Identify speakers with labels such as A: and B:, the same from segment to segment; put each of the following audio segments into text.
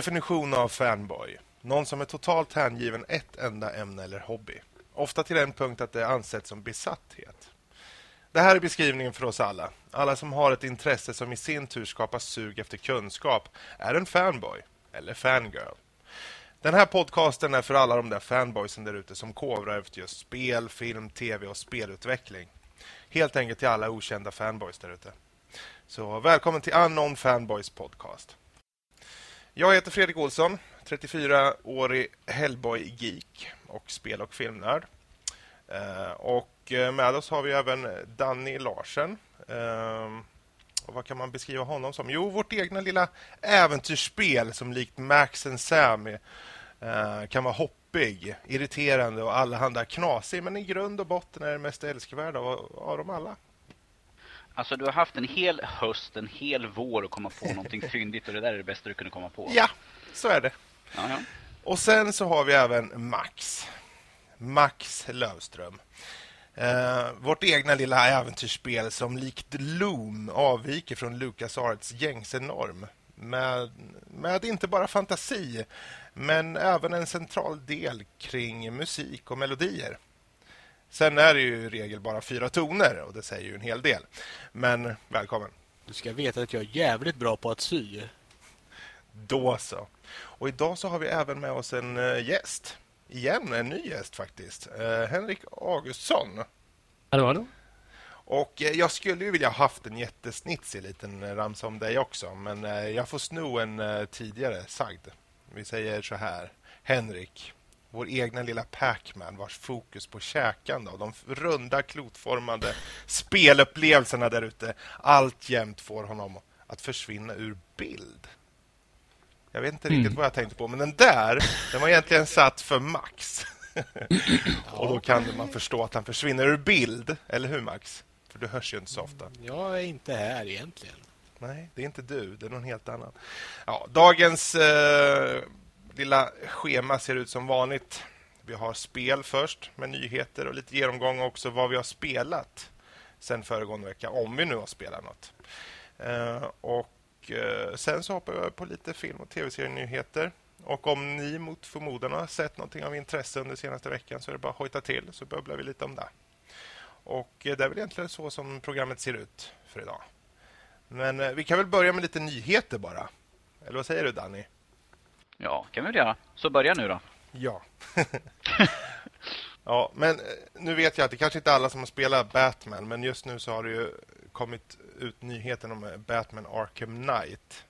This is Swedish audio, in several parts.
A: Definition av fanboy. Någon som är totalt hängiven ett enda ämne eller hobby. Ofta till den punkt att det ansetts som besatthet. Det här är beskrivningen för oss alla. Alla som har ett intresse som i sin tur skapar sug efter kunskap är en fanboy eller fangirl. Den här podcasten är för alla de där fanboysen där ute som kovrar efter just spel, film, tv och spelutveckling. Helt enkelt till alla okända fanboys där ute. Så välkommen till Unknown Fanboys podcast. Jag heter Fredrik Olsson, 34-årig Hellboy-geek och spel- och filmnörd. Eh, och eh, med oss har vi även Danny Larsen. Ehm, och vad kan man beskriva honom som? Jo, vårt egna lilla äventyrsspel som likt Max and Sam eh, kan vara hoppig, irriterande och allehanda knasig men i grund och botten är det mest älskvärda av, av dem alla.
B: Alltså du har haft en hel höst, en hel vår att komma på någonting fyndigt och det där är det bästa du kunde komma på.
A: Ja, så är det.
B: Ja, ja.
A: Och sen så har vi även Max. Max Lövström. Eh, vårt egna lilla äventyrsspel som likt Loom avviker från LucasArts gängse norm. Med, med inte bara fantasi, men även en central del kring musik och melodier. Sen är det ju i regel bara fyra toner och det säger ju en hel del. Men välkommen.
C: Du ska veta att jag är jävligt bra på att sy.
A: Då så. Och idag så har vi även med oss en uh, gäst. Igen, en ny gäst faktiskt. Uh, Henrik Augustsson.
D: Hallå, hallå.
A: Och uh, jag skulle ju vilja ha haft en jättesnitsig liten ramsa om dig också. Men jag får sno en tidigare sagd. Vi säger så här. Henrik, vår egna lilla Pac-Man vars fokus på käkande och de runda klotformade spelupplevelserna där ute alltjämt får honom att försvinna ur bild. Jag vet inte mm. riktigt vad jag tänkte på, men den där den var egentligen satt för Max. och då kan man förstå att han försvinner ur bild, eller hur Max? För du hörs ju inte så ofta.
C: Jag är inte här egentligen.
A: Nej, det är inte du, det är någon helt annan. Ja, dagens eh, lilla schema ser ut som vanligt. Vi har spel först med nyheter och lite genomgång också vad vi har spelat sen föregående vecka, om vi nu har spelat något. Eh, och eh, sen så hoppar vi på lite film och tv-serienyheter. Och om ni mot förmodan har sett någonting av intresse under senaste veckan så är det bara att hojta till så bubblar vi lite om det. Och eh, det är väl egentligen så som programmet ser ut för idag. Men eh, vi kan väl börja med lite nyheter bara. Eller vad säger du Danny?
B: Ja, kan vi väl göra. Så börja nu då.
A: Ja. ja, men eh, nu vet jag att det kanske inte är alla som har spelat Batman, men just nu så har det ju kommit ut nyheten om eh, Batman Arkham Knight.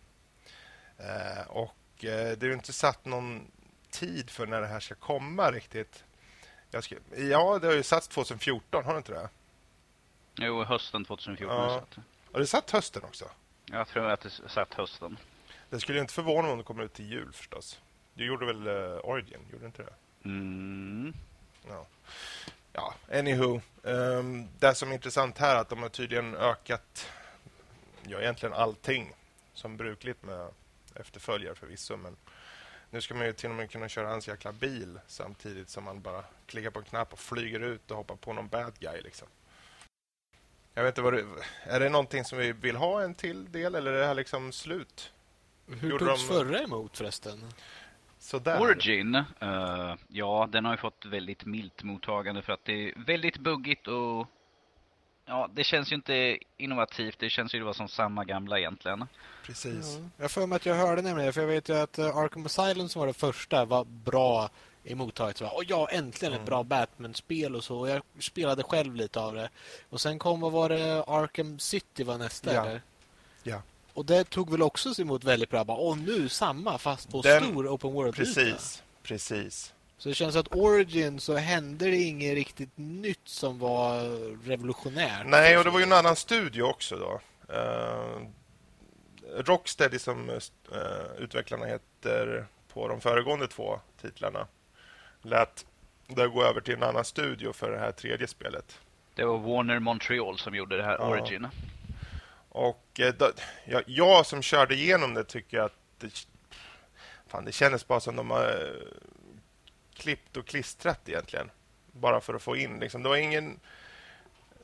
A: Eh, och eh, det är ju inte satt någon tid för när det här ska komma riktigt. Ska, ja, det har ju satts 2014, har det inte det?
B: Jo, hösten 2014. Ja.
A: Har det satt hösten också?
B: Jag tror att det satt hösten.
A: Det skulle inte förvåna mig om det kommer ut till jul förstås. Du gjorde väl uh, Origin, gjorde inte det?
B: Mm.
A: Ja. Ja, anywho. Um, det som är intressant här är att de har tydligen ökat ja, egentligen allting som brukligt med efterföljare förvisso. Men nu ska man ju till och med kunna köra hans jäkla bil samtidigt som man bara klickar på en knapp och flyger ut och hoppar på någon bad guy. Liksom. Jag vet inte vad det, Är det någonting som vi vill ha en till del eller är det här liksom slut?
C: Hur Gjorde togs de... förra emot förresten?
B: Sådär. Origin, uh, ja den har ju fått väldigt milt mottagande för att det är väldigt buggigt och ja, det känns ju inte innovativt. Det känns ju vara som samma gamla egentligen.
A: Precis. Ja.
C: Jag får mig att jag hörde nämligen för jag vet ju att uh, Arkham Asylum som var det första var bra i mottaget. Och ja, äntligen mm. ett bra Batman-spel och så. Jag spelade själv lite av det. Och sen kom, vad var det, Arkham City var nästa,
A: ja.
C: eller?
A: Ja.
C: Och det tog väl också emot väldigt bra. Och nu samma, fast på Den, stor open world
A: Precis, precis.
C: Så det känns att Origin så hände det inget riktigt nytt som var revolutionärt.
A: Nej, och det var ju en annan studio också då. Uh, Rocksteady som uh, utvecklarna heter på de föregående två titlarna lät det gå över till en annan studio för det här tredje spelet.
B: Det var Warner Montreal som gjorde det här ja. Origin.
A: Och eh, då, jag, jag, som körde igenom det tycker att det, fan, det kändes bara som de har eh, klippt och klistrat egentligen. Bara för att få in. Liksom. Det var ingen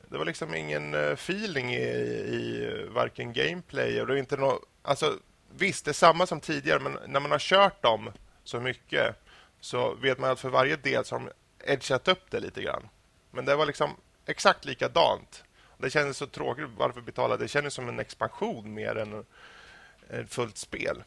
A: det var liksom ingen eh, feeling i, i varken gameplay och det är inte no, alltså visst, det är samma som tidigare, men när man har kört dem så mycket så vet man att för varje del så har de edgat upp det lite grann. Men det var liksom exakt likadant. Det kändes så tråkigt. Varför betala? Det kändes som en expansion mer än ett fullt spel.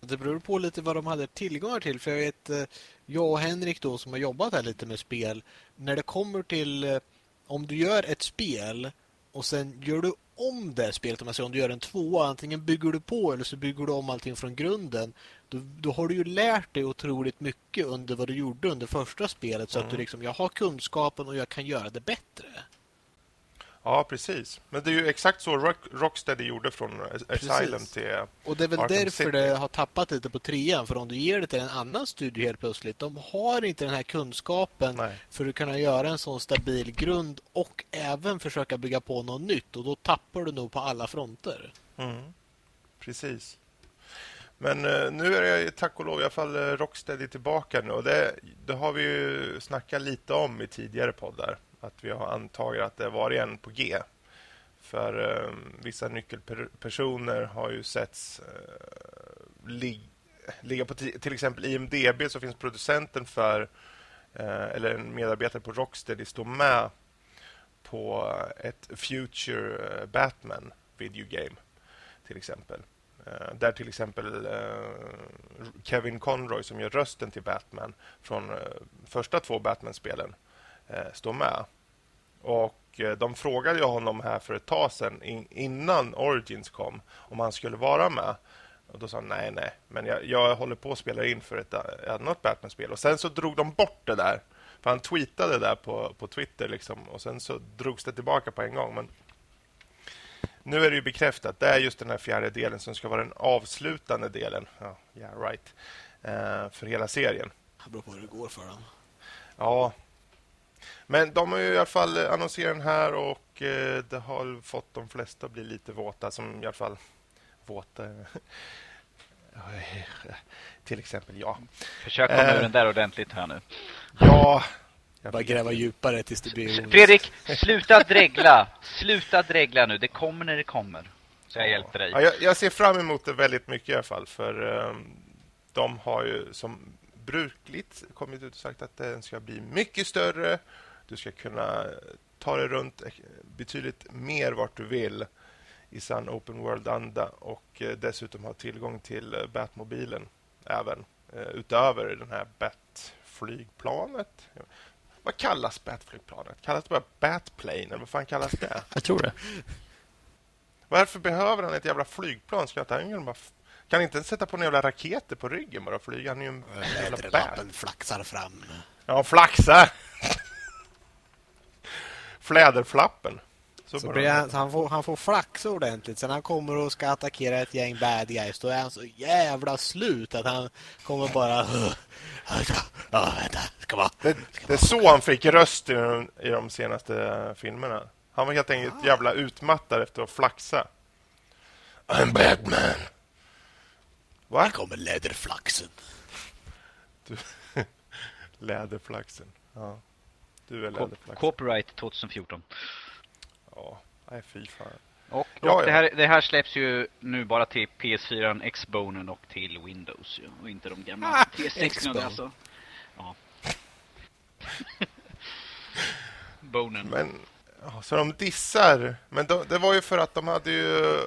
C: Det beror på lite vad de hade tillgångar till. För jag vet, eh, jag och Henrik då som har jobbat här lite med spel. När det kommer till eh, om du gör ett spel och sen gör du om det spelet, om, man säger, om du gör en tvåa, antingen bygger du på eller så bygger du om allting från grunden. Då, då har du ju lärt dig otroligt mycket under vad du gjorde under första spelet så mm. att du mm. liksom, jag har kunskapen och jag kan göra det bättre.
A: Ja, precis. Men det är ju exakt så Rock, Rocksteady gjorde från Asylum till
C: Och det är väl
A: Arkham
C: därför
A: City.
C: det har tappat lite på trean. För om du ger det till en annan studio helt plötsligt, de har inte den här kunskapen Nej. för att kunna göra en sån stabil grund och även försöka bygga på något nytt. Och då tappar du nog på alla fronter.
A: Mm. Precis. Men uh, nu är det tack och lov i alla fall uh, Rocksteady tillbaka nu. Och det, det har vi ju snackat lite om i tidigare poddar att vi har antagit att det var en på G. För eh, vissa nyckelpersoner har ju setts eh, lig ligga på till exempel IMDB så finns producenten för eh, eller en medarbetare på Rocksteady står med på ett Future eh, Batman-videogame, till exempel. Eh, där till exempel eh, Kevin Conroy som gör rösten till Batman från eh, första två Batman-spelen eh, stå med. Och eh, de frågade ju honom här för ett tag sedan in, innan Origins kom om han skulle vara med. Och Då sa han nej, nej, men jag, jag håller på att spela in för ett eh, annat Batman-spel. Och sen så drog de bort det där. För han tweetade där på, på Twitter liksom, och sen så drogs det tillbaka på en gång. Men nu är det ju bekräftat. Det är just den här fjärde delen som ska vara den avslutande delen. Ja, yeah, right. Uh, för hela serien.
C: Det beror på hur det går för dem.
A: Ja, men de har ju i alla fall annonserat den här och eh, det har fått de flesta att bli lite våta, som i alla fall våta. Till exempel jag.
B: Försök komma eh, ur den där ordentligt här nu.
A: Ja.
C: Jag bara gräva djupare tills det blir...
B: Fredrik, sluta dregla. Sluta dregla nu. Det kommer när det kommer. Så jag ja. hjälper dig.
A: Ja, jag, jag, ser fram emot det väldigt mycket i alla fall. För um, de har ju som brukligt kommit ut och sagt att den ska bli mycket större. Du ska kunna ta dig runt betydligt mer vart du vill i sann open world-anda och eh, dessutom ha tillgång till eh, Batmobilen även eh, utöver den här Batflygplanet. Vad kallas Batflygplanet? Kallas det bara Batplane vad fan kallas det?
C: Jag tror det.
A: Varför behöver han ett jävla flygplan? Ska han bara kan inte sätta på några raketer på ryggen bara flyga? Han är ju en jävla
C: bär. flaxar fram.
A: Ja, flaxar. Fläderflappen.
C: Så, så han, han, får, han får flaxa ordentligt. Sen han kommer och ska attackera ett gäng bad guys. Då är han så jävla slut att han kommer bara... Ja, vänta. Ska vara,
A: det, det är så han fick röst i de, i de senaste filmerna. Han var helt enkelt ah. jävla utmattad efter att flaxa. I'm Batman.
C: Va? Här kommer läderflaxen.
A: Du, läderflaxen. Ja. Du är läderflaxen.
B: Copyright 2014.
A: Ja, nej fy fan.
B: Och, och ja, ja. Det, här, det här släpps ju nu bara till PS4, Xbonen och till Windows ju, och inte de gamla ah, PS6 alltså. Ja. Bonen.
A: Men så de dissar. Men de, det var ju för att de hade ju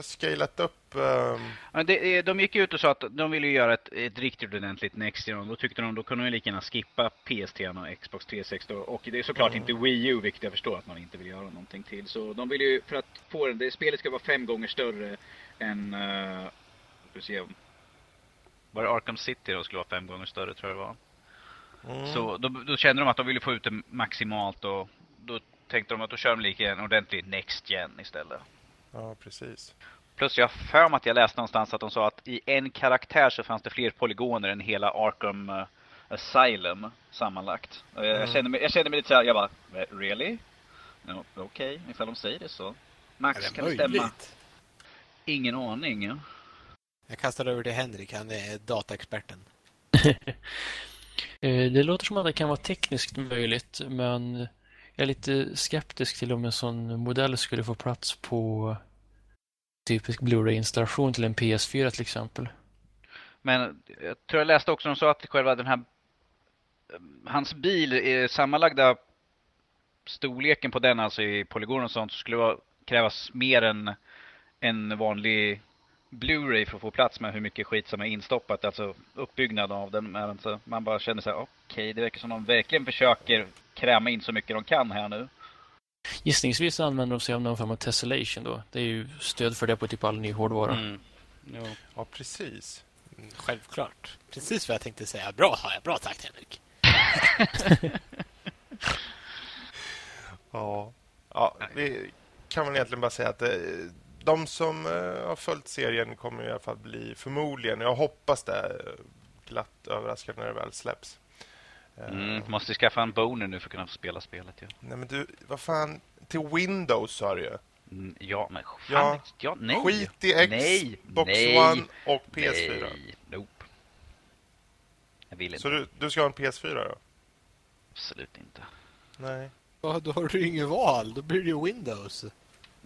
A: scalat upp... Um...
B: Ja, det, de gick ut och sa att de ville göra ett, ett riktigt ordentligt Next Gen. Då tyckte de då kunde de lika gärna skippa PS3 och Xbox 360. Och det är såklart mm. inte Wii U, vilket jag förstår att man inte vill göra någonting till. Så de vill ju, för att få det spelet ska vara fem gånger större än... Uh, se, var det Arkham City då skulle vara fem gånger större tror jag det var. Mm. Så då, då kände de att de ville få ut det maximalt och då tänkte de att då kör de lika en ordentlig Next Gen istället.
A: Ja, precis.
B: Plus jag för mig att jag läste någonstans att de sa att i en karaktär så fanns det fler polygoner än hela Arkham uh, Asylum sammanlagt. Mm. Jag, kände mig, jag kände mig lite såhär, jag bara, really? No, Okej, okay, ifall de säger det så. Max, det kan det stämma? Ingen aning. Ja.
C: Jag kastar över till Henrik, han är dataexperten.
D: Eh, det låter som att det kan vara tekniskt möjligt, men jag är lite skeptisk till om en sån modell skulle få plats på typisk Blu-ray-installation till en PS4 till exempel.
B: Men jag tror jag läste också de sa att själva den här hans bil, är sammanlagda storleken på den, alltså i polygon och sånt, skulle krävas mer än en vanlig Blu-ray för att få plats med hur mycket skit som är instoppat, alltså uppbyggnaden av den. Så man bara känner sig okej, okay, det verkar som de verkligen försöker kräma in så mycket de kan här nu.
D: Gissningsvis använder de sig av någon form av tessellation då. Det är ju stöd för det på typ all ny hårdvara. Mm.
A: Ja, precis.
C: Mm, självklart. Precis vad jag tänkte säga. Bra, bra tack Henrik.
A: ja. ja, vi kan väl egentligen bara säga att eh, de som uh, har följt serien kommer i alla fall bli förmodligen, jag hoppas det, glatt överraskade när det väl släpps.
B: Mm, måste skaffa en boner nu för att kunna få spela spelet. Ja.
A: Nej men du, vad fan, till Windows sa du ju.
B: Mm, ja, men fan, ja. ja, nej.
A: Skit i Xbox nej, One och PS4. Nej,
B: nope. Jag vill inte.
A: Så du, du ska ha en PS4 då?
B: Absolut inte.
A: Nej.
C: Ja, då har du inget val. Då blir det ju Windows.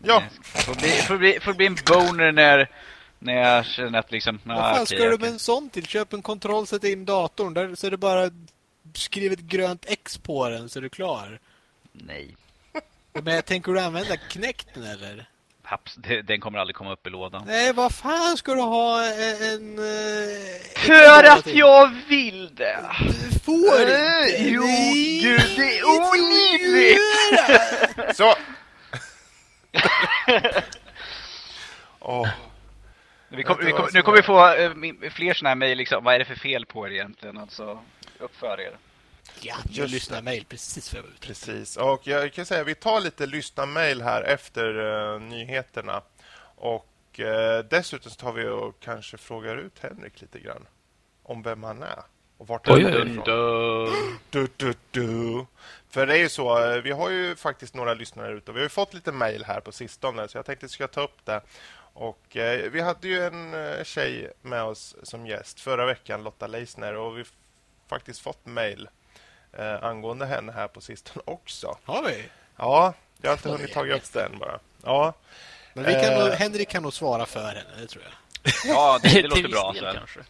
A: Ja.
B: Får bli, får bli, får bli en boner när, när jag känner att liksom...
C: Vad fan okay, ska du med en sån till? Köp en kontroll, sätt in datorn. Där så är det bara skriv ett grönt X på den så är du klar.
B: Nej.
C: Men tänker du använda knäckten eller?
B: Haps, den kommer aldrig komma upp i lådan.
C: Nej, vad fan ska du ha en... en
B: För att jag vill det!
C: Du får inte!
B: Jo, gud, det är olidligt!
A: Så!
B: oh. Vi kom, vi kom, nu kommer vi få uh, fler sådana här mejl. Liksom. Vad är det för fel på er egentligen? Alltså, uppför er.
C: Ja, jag lyssnar mejl precis för ut.
A: Precis. Och jag kan säga vi tar lite lyssna mejl här efter uh, nyheterna. Och uh, dessutom tar vi och kanske frågar ut Henrik lite grann om vem han är och vart han är ifrån. Du, du, du. För det är ju så, eh, vi har ju faktiskt några lyssnare ute och vi har fått lite mejl här på sistone så jag tänkte att jag ska ta upp det. Och eh, vi hade ju en eh, tjej med oss som gäst förra veckan, Lotta Leisner, och vi faktiskt fått mejl eh, angående henne här på sistone också.
C: Har vi?
A: Ja, jag har inte hunnit ta upp den bara. Ja.
C: Men vi kan eh, nog, Henrik kan nog svara för henne, det tror jag.
B: Ja, det, det låter bra. Del,
A: kanske.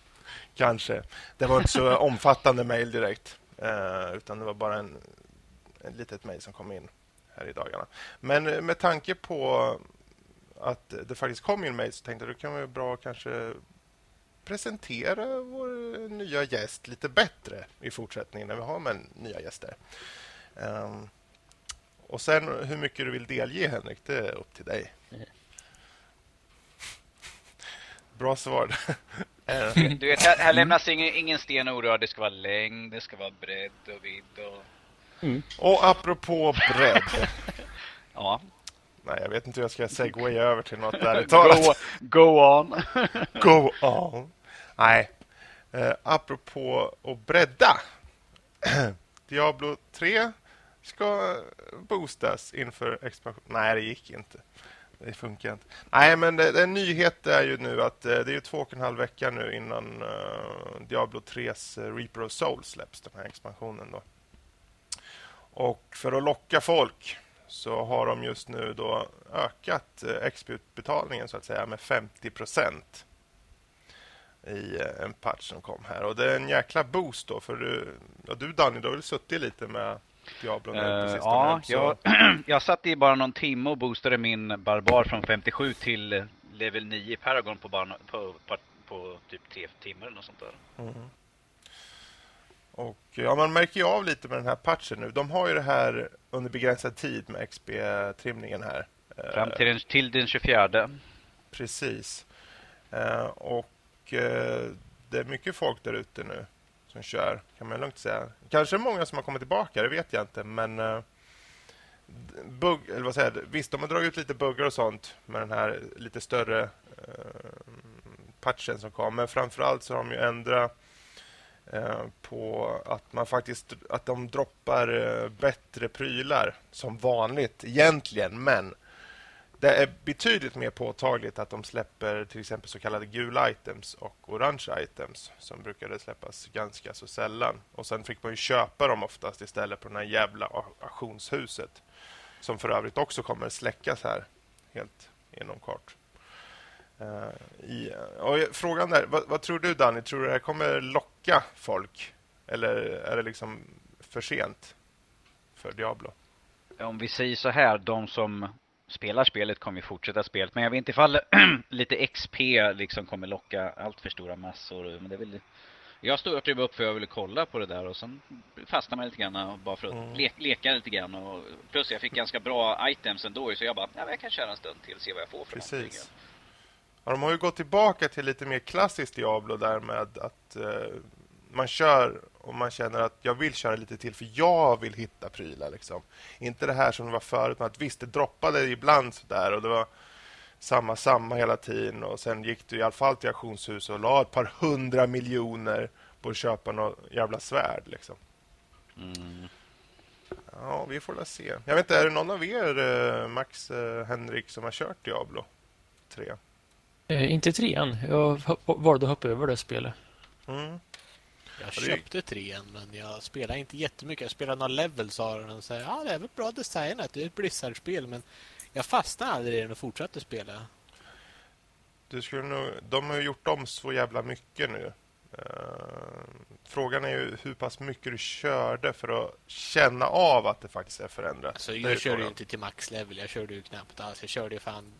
A: kanske. Det var inte så omfattande mejl direkt, eh, utan det var bara en, en litet mejl som kom in här i dagarna. Men eh, med tanke på att det faktiskt kom in mejl så tänkte jag att det kan vara bra att kanske presentera vår nya gäst lite bättre i fortsättningen när vi har med nya gäster. Um, och sen hur mycket du vill delge, Henrik, det är upp till dig. Bra svar.
B: du vet, här, här lämnas ingen, ingen sten orörd. Det ska vara längd, det ska vara bredd och vidd. Och,
A: mm. och apropå bredd.
B: ja.
A: Nej, jag vet inte hur jag ska segwaya över till något där
B: go, go on.
A: go on. Nej, eh, apropå att bredda. Diablo 3 ska boostas inför expansion. Nej, det gick inte. Det funkar inte. Nej, men det, det nyhet är ju nu att eh, det är två och en halv vecka nu innan uh, Diablo 3s eh, Reaper of Souls släpps, den här expansionen. Då. Och för att locka folk så har de just nu då ökat uh, XP-utbetalningen så att säga med 50 procent i eh, en patch som kom här. Och det är en jäkla boost då. För du, ja, du Danny, du har väl suttit lite med Diablo nu uh,
B: på Ja, jag, jag satt i bara någon timme och boostade min barbar från 57 till level 9 i Paragon på, barn, på, på, på, typ tre timmar eller något sånt där. Mm.
A: Och ja, man märker ju av lite med den här patchen nu. De har ju det här under begränsad tid med XP-trimningen här.
B: Fram till den, till den 24.
A: Precis. Uh, och eh, det är mycket folk där ute nu som kör, kan man lugnt säga. Kanske många som har kommit tillbaka, det vet jag inte. Men eh, bug, eller vad säger jag, visst, de har dragit ut lite buggar och sånt med den här lite större eh, patchen som kom. Men framförallt så har de ju ändrat eh, på att man faktiskt att de droppar eh, bättre prylar som vanligt egentligen, men det är betydligt mer påtagligt att de släpper till exempel så kallade gula items och orange items som brukade släppas ganska så sällan. Och sen fick man ju köpa dem oftast istället på det här jävla auktionshuset som för övrigt också kommer släckas här helt inom kort. Uh, i, och frågan där, vad, vad, tror du Danny? Tror du det här kommer locka folk? Eller är det liksom för sent för Diablo?
B: Om vi säger så här, de som spelar spelet kommer ju fortsätta spelet. Men jag vet inte ifall lite XP liksom kommer locka allt för stora massor. Men det väl... Jag stod och upp för jag ville kolla på det där och sen fastnade man lite grann bara för att mm. le leka lite grann. Och plus jag fick ganska bra items ändå så jag bara, ja, jag kan köra en stund till och se vad jag får för Precis. någonting.
A: Ja, de har ju gått tillbaka till lite mer klassiskt Diablo där med att eh, man kör och man känner att jag vill köra lite till för jag vill hitta prylar. Liksom. Inte det här som det var förut, att visst det droppade ibland sådär och det var samma, samma hela tiden och sen gick du i alla fall till auktionshus och la ett par hundra miljoner på att köpa något jävla svärd. Liksom. Mm. Ja, vi får väl se. Jag vet inte, är det någon av er, eh, Max, eh, Henrik, som har kört Diablo 3?
D: Eh, inte trean. Jag valde att hoppa över det spelet. Mm.
C: Jag köpte trean men jag spelade inte jättemycket. Jag spelade några levels av den och sa ja, det är väl bra designat. Det är ett Blizzard-spel men jag fastnade aldrig i den och fortsatte spela.
A: Du skulle nog, de har gjort om så jävla mycket nu. Uh, frågan är ju hur pass mycket du körde för att känna av att det faktiskt är förändrat.
C: Alltså, jag körde ju inte till max level. Jag körde ju knappt alls. Jag körde ju fan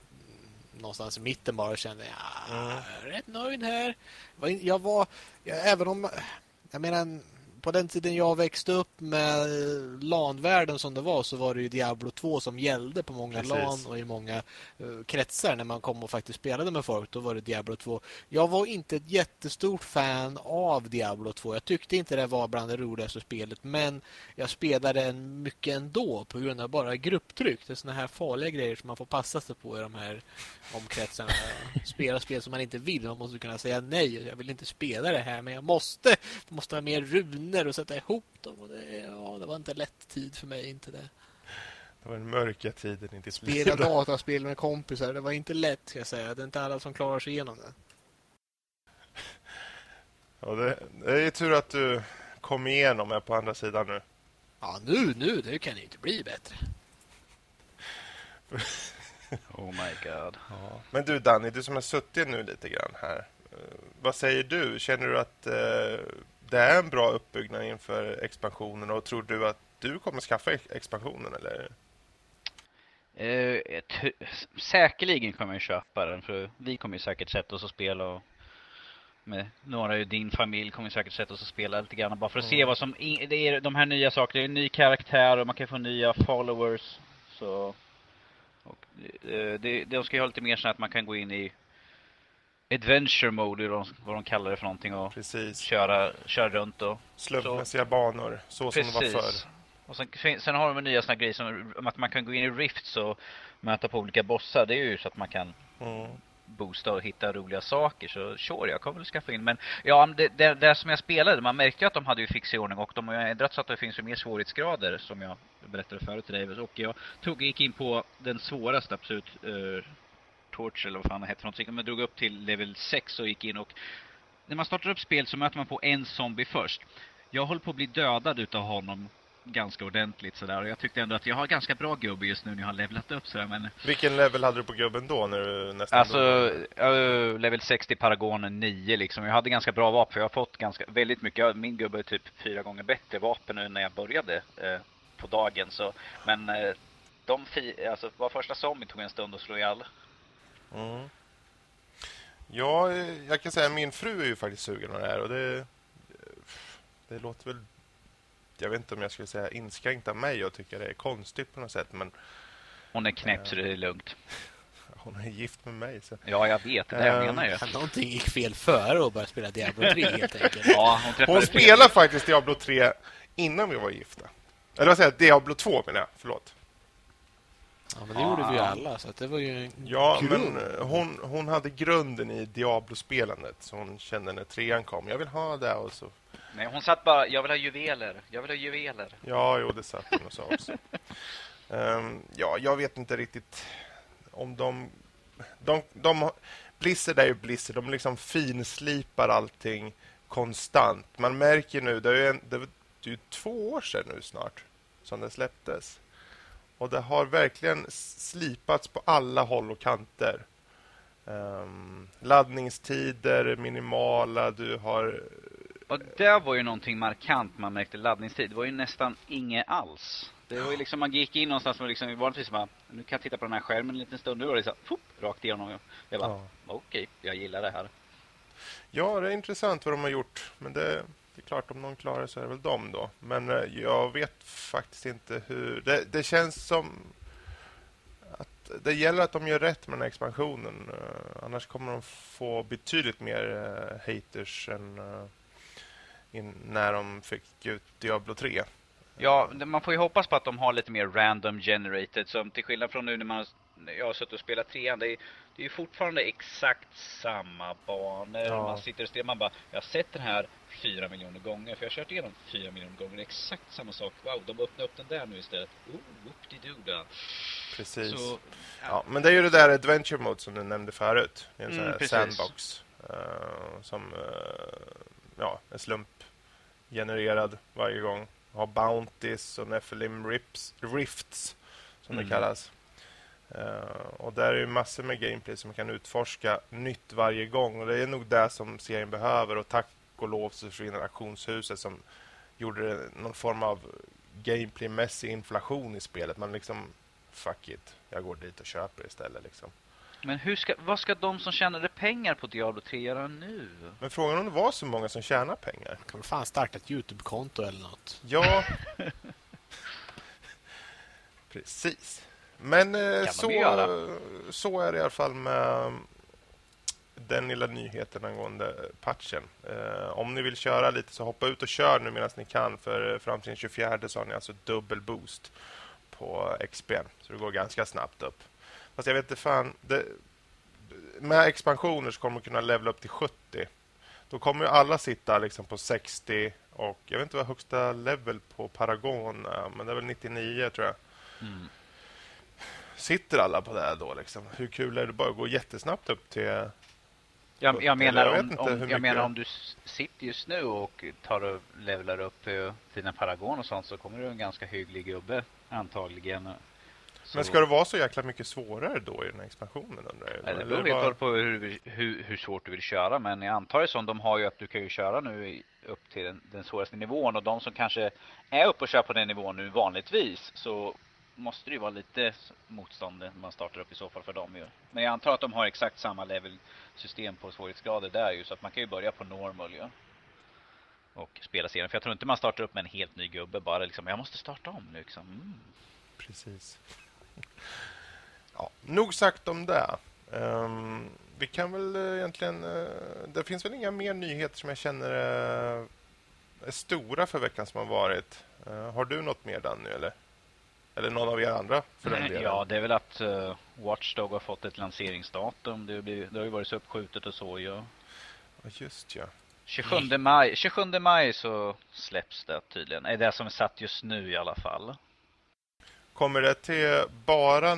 C: någonstans i mitten bara och kände ja, mm. rätt nöjd här. Jag var, jag, även om jag menar på den tiden jag växte upp med LAN-världen som det var så var det ju Diablo 2 som gällde på många Precis. LAN och i många uh, kretsar när man kom och faktiskt spelade med folk. Då var det Diablo 2. Jag var inte ett jättestort fan av Diablo 2. Jag tyckte inte det var bland det roligaste spelet men jag spelade en mycket ändå på grund av bara grupptryck. Det är såna här farliga grejer som man får passa sig på i de här omkretsarna. Spela spel som man inte vill. Man måste kunna säga nej. Jag vill inte spela det här men jag måste. Det måste ha mer runor vänner och sätta ihop dem. Och det, ja, det var inte lätt tid för mig, inte det.
A: Det var den mörka tiden inte
C: Spela dataspel med kompisar, det var inte lätt ska jag säga. Det är inte alla som klarar sig igenom det.
A: Ja, det, det är tur att du kom igenom är på andra sidan nu.
C: Ja, nu, nu, det kan inte bli bättre.
B: oh my god.
A: Ja. Men du Danny, du som har suttit nu lite grann här. Uh, vad säger du? Känner du att uh, det är en bra uppbyggnad inför expansionen och tror du att du kommer skaffa expansionen eller?
B: Eh, säkerligen kommer jag köpa den för vi kommer ju säkert sätta oss och spela och med några i din familj kommer säkert sätta oss och spela lite grann bara för att mm. se vad som det är de här nya sakerna, det är en ny karaktär och man kan få nya followers så och, eh, det, de ska ju ha lite mer så att man kan gå in i adventure mode, vad de kallar det för någonting. Och Precis. Köra, köra runt. Och,
A: Slumpmässiga så. banor, så Precis. som det var förr.
B: Och sen, sen har de nya såna grejer som att man kan gå in i Rifts och möta på olika bossar. Det är ju så att man kan mm. boosta och hitta roliga saker. Så sure, jag kommer väl skaffa in. Men ja, det, det, det som jag spelade, man märkte ju att de hade ju fixat i ordning och de har ändrat så att det finns ju mer svårighetsgrader som jag berättade förut till dig. Och jag tog, gick in på den svåraste absolut uh, Torch eller vad fan det hette för någonting. Men drog upp till level 6 och gick in och när man startar upp spel så möter man på en zombie först. Jag håller på att bli dödad utav honom ganska ordentligt sådär. Och jag tyckte ändå att jag har ganska bra gubbe just nu när jag har levlat upp sådär. Men...
A: Vilken level hade du på gubben då? När du nästan
B: alltså, uh, level 60 Paragon 9 liksom. Jag hade ganska bra vapen. Jag har fått ganska, väldigt mycket. Min gubbe är typ fyra gånger bättre vapen nu när jag började uh, på dagen. Så, men uh, de alltså, var första zombie tog en stund att slå ihjäl. Mm.
A: Ja, jag kan säga att min fru är ju faktiskt sugen på det här och det, det låter väl jag vet inte om jag skulle säga inskränkt av mig och tycka det är konstigt på något sätt men
B: hon är knäpp äh, så det är lugnt.
A: Hon är gift med mig så.
B: Ja, jag vet det, jag menar ju.
C: Någonting gick fel före och började spela Diablo 3 helt enkelt.
A: ja, hon hon spelade faktiskt Diablo 3 innan vi var gifta. Eller vad säger jag? Diablo 2 menar jag, förlåt.
C: Ja, men det ah. gjorde vi ju alla, så det var ju
A: Ja, grund. men hon, hon hade grunden i Diablo-spelandet, så hon kände när trean kom. Jag vill ha det och så...
B: Nej, hon satt bara, jag vill ha juveler, jag vill ha juveler.
A: Ja, jo, det satt hon och sa också. um, ja, jag vet inte riktigt om de... de, de Blizzard är ju Blizzard, de liksom finslipar allting konstant. Man märker nu, det är ju, en, det är ju två år sedan nu snart som det släpptes. Och det har verkligen slipats på alla håll och kanter. Um, laddningstider minimala, du har...
B: Och det var ju någonting markant man märkte laddningstid. Det var ju nästan inget alls. Det var ju liksom, man gick in någonstans och liksom vanligtvis bara, nu kan jag titta på den här skärmen en liten stund. Nu var det så här, rakt igenom. Jag bara, ja. okej, okay, jag gillar det här.
A: Ja, det är intressant vad de har gjort. Men det, det är klart, om någon klarar så är det väl de då. Men eh, jag vet faktiskt inte hur... Det, det känns som att det gäller att de gör rätt med den här expansionen. Uh, annars kommer de få betydligt mer uh, haters än in, när de fick ut Diablo 3.
B: Ja, man får ju hoppas på att de har lite mer random generated. Som till skillnad från nu när man jag har suttit och spelat trean. Det är, det är fortfarande exakt samma banor. Ja. Man sitter och spelar. Man bara, jag har sett den här fyra miljoner gånger. För jag har kört igenom fyra miljoner gånger. Exakt samma sak. Wow, de öppnar upp den där nu istället. Oh, whoop-de-doo
A: Precis. Så, ja. ja. men det är ju det där adventure mode som du nämnde förut. En sån mm, sandbox. Uh, som uh, ja, är slumpgenererad varje gång. Har bounties och Nephilim rips, rifts som mm. det kallas. Uh, och där är det massor med gameplay som man kan utforska nytt varje gång. Och det är nog det som serien behöver. Och tack och lov så försvinner auktionshuset som gjorde någon form av gameplaymässig inflation i spelet. Man liksom, fuck it, jag går dit och köper istället liksom.
B: Men hur ska, vad ska de som tjänade pengar på Diablo 3 göra nu?
A: Men frågan om det var så många som tjänar pengar. Man
C: kan väl fan starta ett YouTube-konto eller något.
A: Ja. Precis. Men eh, så, så är det i alla fall med den lilla nyheten angående patchen. Eh, om ni vill köra lite så hoppa ut och kör nu medan ni kan. För fram till den 24 så har ni alltså dubbel boost på XP. Så det går ganska snabbt upp. Fast jag vet inte fan. Det, med expansioner så kommer man kunna levela upp till 70. Då kommer ju alla sitta liksom på 60 och jag vet inte vad högsta level på Paragon är, men det är väl 99 tror jag. Mm. Sitter alla på det här då liksom? Hur kul är det bara att gå jättesnabbt upp till
B: jag, jag, menar, jag, om, om jag menar om du sitter just nu och tar och levlar upp dina Paragon och sånt så kommer du en ganska hygglig gubbe antagligen.
A: Så... Men ska det vara så jäkla mycket svårare då i den här expansionen? Undrar
B: jag? det beror helt bara... på hur, hur, hur, svårt du vill köra. Men jag antar det som de har ju att du kan ju köra nu upp till den, den svåraste nivån. Och de som kanske är uppe och kör på den nivån nu vanligtvis så måste det ju vara lite motstånd när man startar upp i så fall för dem ju. Men jag antar att de har exakt samma system på svårighetsgrader där ju. Så att man kan ju börja på normal ju. Och spela serien. För jag tror inte man startar upp med en helt ny gubbe bara liksom. Jag måste starta om nu liksom. Mm.
A: Precis. Ja, nog sagt om det. Um, vi kan väl eh, egentligen... Uh, det finns väl inga mer nyheter som jag känner uh, är stora för veckan som har varit. Uh, har du något mer Danny eller? Eller någon av er andra för den delen.
B: Ja, det är väl att uh, Watchdog har fått ett lanseringsdatum. Det, blir, det har ju varit så uppskjutet och så ja.
A: Just ja.
B: 27 maj, 27 maj så släpps det tydligen. Är det som är satt just nu i alla fall.
A: Kommer det till bara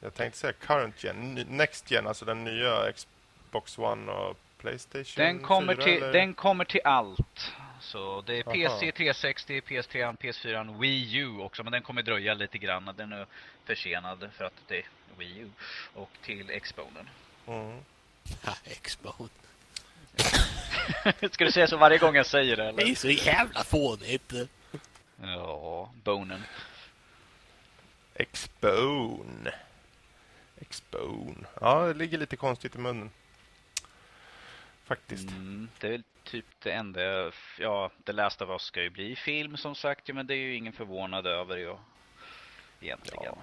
A: jag tänkte säga current gen, next gen, alltså den nya Xbox One och Playstation
B: den kommer 4, till eller? Den kommer till allt. Så det är PC, 360, PS3, PS4, Wii U också. Men den kommer dröja lite grann. Den är försenad för att det är Wii U. Och till Xbonen.
C: Mm. Ja, Xbone.
B: Ska du säga så varje gång jag säger det? Eller?
C: Det är så jävla fånigt.
B: Ja, bonen.
A: Xbone. Xbone. Ja, det ligger lite konstigt i munnen. Faktiskt. Mm,
B: det är väl typ det enda. Ja, The Last of Us ska ju bli film som sagt. Men det är ju ingen förvånad över ju. Egentligen. Ja.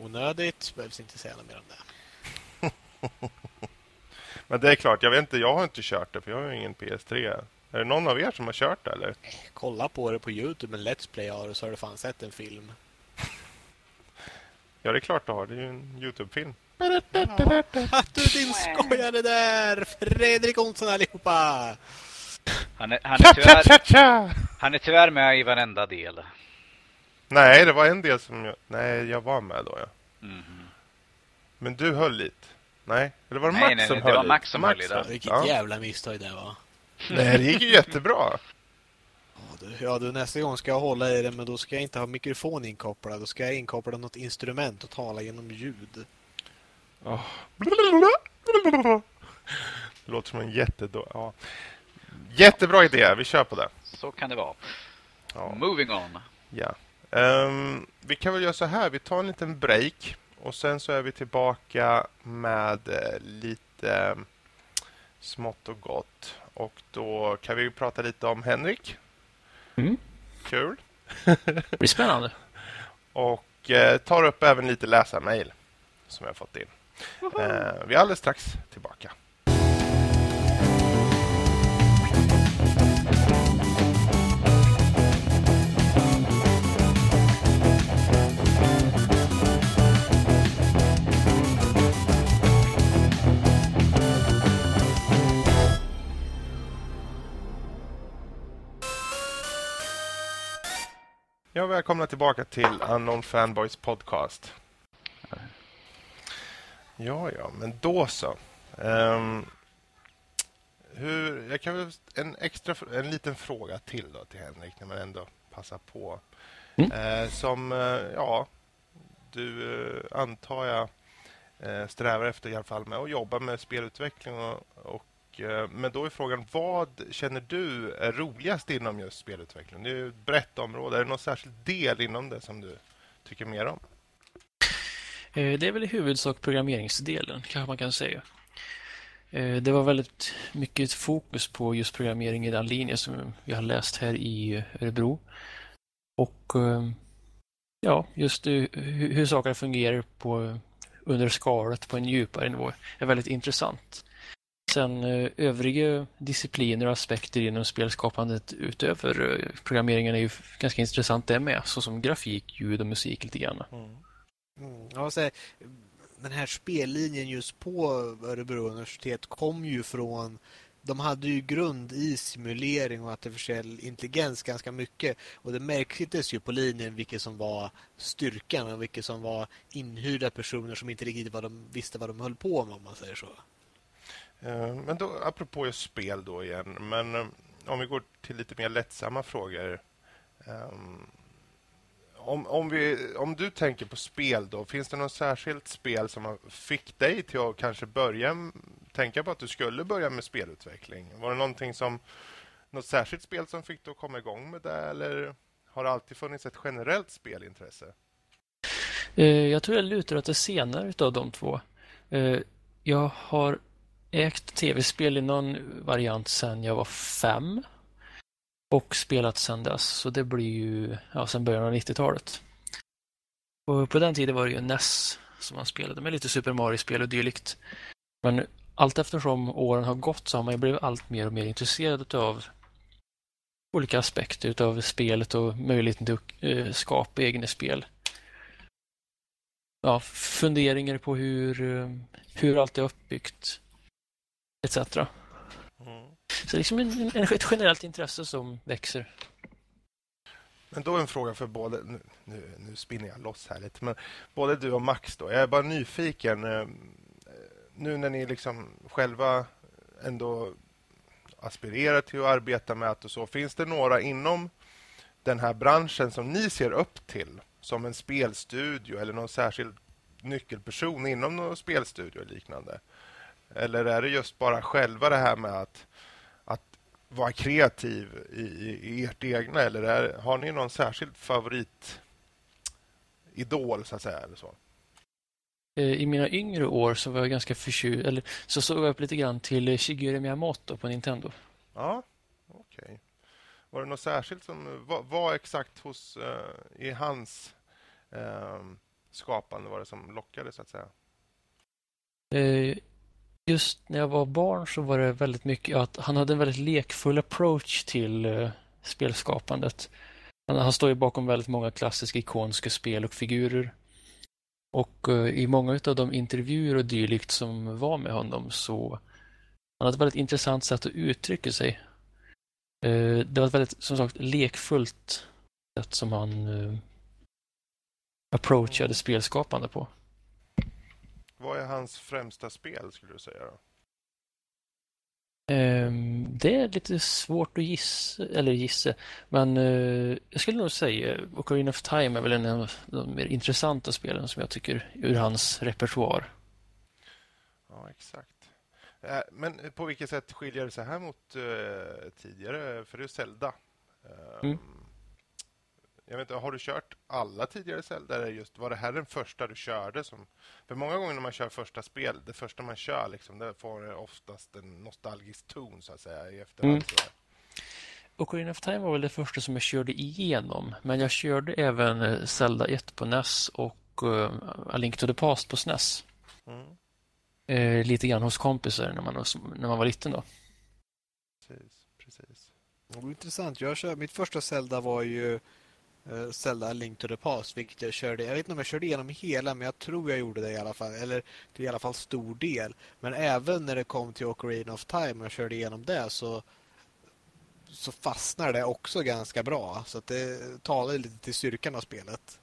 C: Onödigt. Behövs inte säga något mer om det.
A: men det är klart, jag vet inte. Jag har inte kört det för jag har ju ingen PS3. Är det någon av er som har kört det eller?
C: Kolla på det på Youtube, en Let's Play har så har du fan sett en film.
A: ja, det är klart du har. Det är ju en Youtube-film.
C: Ja. Du din skojare där! Fredrik Olsson allihopa!
B: Han är, han, är tyvärr, han är tyvärr med i varenda del.
A: Nej, det var en del som jag... Nej, jag var med då, ja. Mm -hmm. Men du höll lite. Nej, eller var det nej, Max nej, som nej, höll
B: det var Max som Max höll
C: i Vilket ja. jävla misstag det var.
A: Nej, det gick ju jättebra.
C: Ja, du, nästa gång ska jag hålla i det, men då ska jag inte ha mikrofon inkopplad. Då ska jag inkoppla något instrument och tala genom ljud.
A: Oh. Det låter som en jättedå... Ja. Jättebra idé, vi kör på det.
B: Så kan det vara. Ja. Moving on.
A: Ja. Um, vi kan väl göra så här, vi tar en liten break och sen så är vi tillbaka med uh, lite um, smått och gott. Och då kan vi prata lite om Henrik.
D: Mm.
A: Kul.
D: Det blir spännande.
A: och uh, tar upp även lite läsarmail som jag har fått in. Uh, vi är alldeles strax tillbaka. Ja, välkomna tillbaka till Unknown Fanboys podcast. Ja, ja, men då så. Um, hur, jag kan väl en extra en liten fråga till då till Henrik när man ändå passar på. Mm. Uh, som uh, ja, du uh, antar jag strävar efter i alla fall med att jobba med spelutveckling och, och Eh, men då är frågan, vad känner du är roligast inom just spelutveckling? Det är ju ett brett område. Är det någon särskild del inom det som du tycker mer om?
D: Eh, det är väl i huvudsak programmeringsdelen, kanske man kan säga. Eh, det var väldigt mycket fokus på just programmering i den linje som vi har läst här i Örebro. Och ja, just hur saker fungerar på, under skalet på en djupare nivå är väldigt intressant. Sen eh, övriga discipliner och aspekter inom spelskapandet utöver eh, programmeringen är ju ganska intressant det med, såsom grafik, ljud och musik lite grann. Mm.
C: Mm. Ja, så här, den här spellinjen just på Örebro universitet kom ju från de hade ju grund i simulering och artificiell intelligens ganska mycket. Och det märktes ju på linjen vilket som var styrkan och vilket som var inhyrda personer som inte riktigt vad de visste vad de höll på med om man säger så.
A: Eh, men då, apropå just spel då igen. Men eh, om vi går till lite mer lättsamma frågor. Ehm, om, om, vi, om du tänker på spel då, finns det något särskilt spel som fick dig till att kanske börja tänka på att du skulle börja med spelutveckling? Var det någonting som något särskilt spel som fick dig att komma igång med det eller har det alltid funnits ett generellt spelintresse?
D: Eh, jag tror jag lutar åt det senare av de två. Jag har ägt tv-spel i någon variant sedan jag var fem. Och spelat sedan dess, så det blir ju ja, sedan början av 90-talet. Och på den tiden var det ju NES som man spelade med lite Super Mario-spel och dylikt. Men allt eftersom åren har gått så har man ju blivit allt mer och mer intresserad av olika aspekter av spelet och möjligheten att eh, skapa egna spel. Ja, funderingar på hur, eh, hur allt är uppbyggt etc. Mm. Så liksom en, en, ett generellt intresse som växer.
A: Men då en fråga för både, nu, nu, nu spinner jag loss här lite, men både du och Max då, jag är bara nyfiken. Eh, nu när ni liksom själva ändå aspirerar till att arbeta med att och så, finns det några inom den här branschen som ni ser upp till som en spelstudio eller någon särskild nyckelperson inom någon spelstudio och liknande? Eller är det just bara själva det här med att, att vara kreativ i, i ert egna? Eller är, har ni någon särskild favoritidol, så att säga? Eller så?
D: Eh, I mina yngre år så var jag ganska förtjust, eller så såg jag upp lite grann till Shigeru Miyamoto på Nintendo.
A: Ja, okej. Okay. Var det något särskilt som var, var exakt hos uh, i hans uh, skapande var det som lockade så att säga?
D: Uh, just när jag var barn så var det väldigt mycket att han hade en väldigt lekfull approach till uh, spelskapandet. Han, han står ju bakom väldigt många klassiska ikoniska spel och figurer. Och uh, i många av de intervjuer och dylikt som var med honom så han hade ett väldigt intressant sätt att uttrycka sig. Uh, det var ett väldigt, som sagt, lekfullt sätt som han uh, approachade spelskapande på.
A: Vad är hans främsta spel skulle du säga? Då?
D: Um, det är lite svårt att gissa, eller gissa, men uh, jag skulle nog säga Ocarina of Time är väl en av de mer intressanta spelen som jag tycker ur hans repertoar.
A: Ja, exakt. Eh, men på vilket sätt skiljer det sig här mot uh, tidigare? För det är Zelda. Uh, mm. Jag vet inte, har du kört alla tidigare Zelda? Just, var det här den första du körde? Som, för många gånger när man kör första spel, det första man kör, liksom, det får oftast en nostalgisk ton så att säga i efterhand. Mm.
D: Ocarina of Time var väl det första som jag körde igenom. Men jag körde även Zelda 1 på NES och uh, A Link to the Past på SNES. Mm. Uh, lite grann hos kompisar när man, när man var liten då.
A: Precis, precis.
C: intressant. Jag kör, mitt första Zelda var ju uh, Zelda Link to the Past, vilket jag körde. Jag vet inte om jag körde igenom hela, men jag tror jag gjorde det i alla fall. Eller till i alla fall stor del. Men även när det kom till Ocarina of Time och jag körde igenom det så så fastnar det också ganska bra. Så att det talar lite till styrkan av spelet.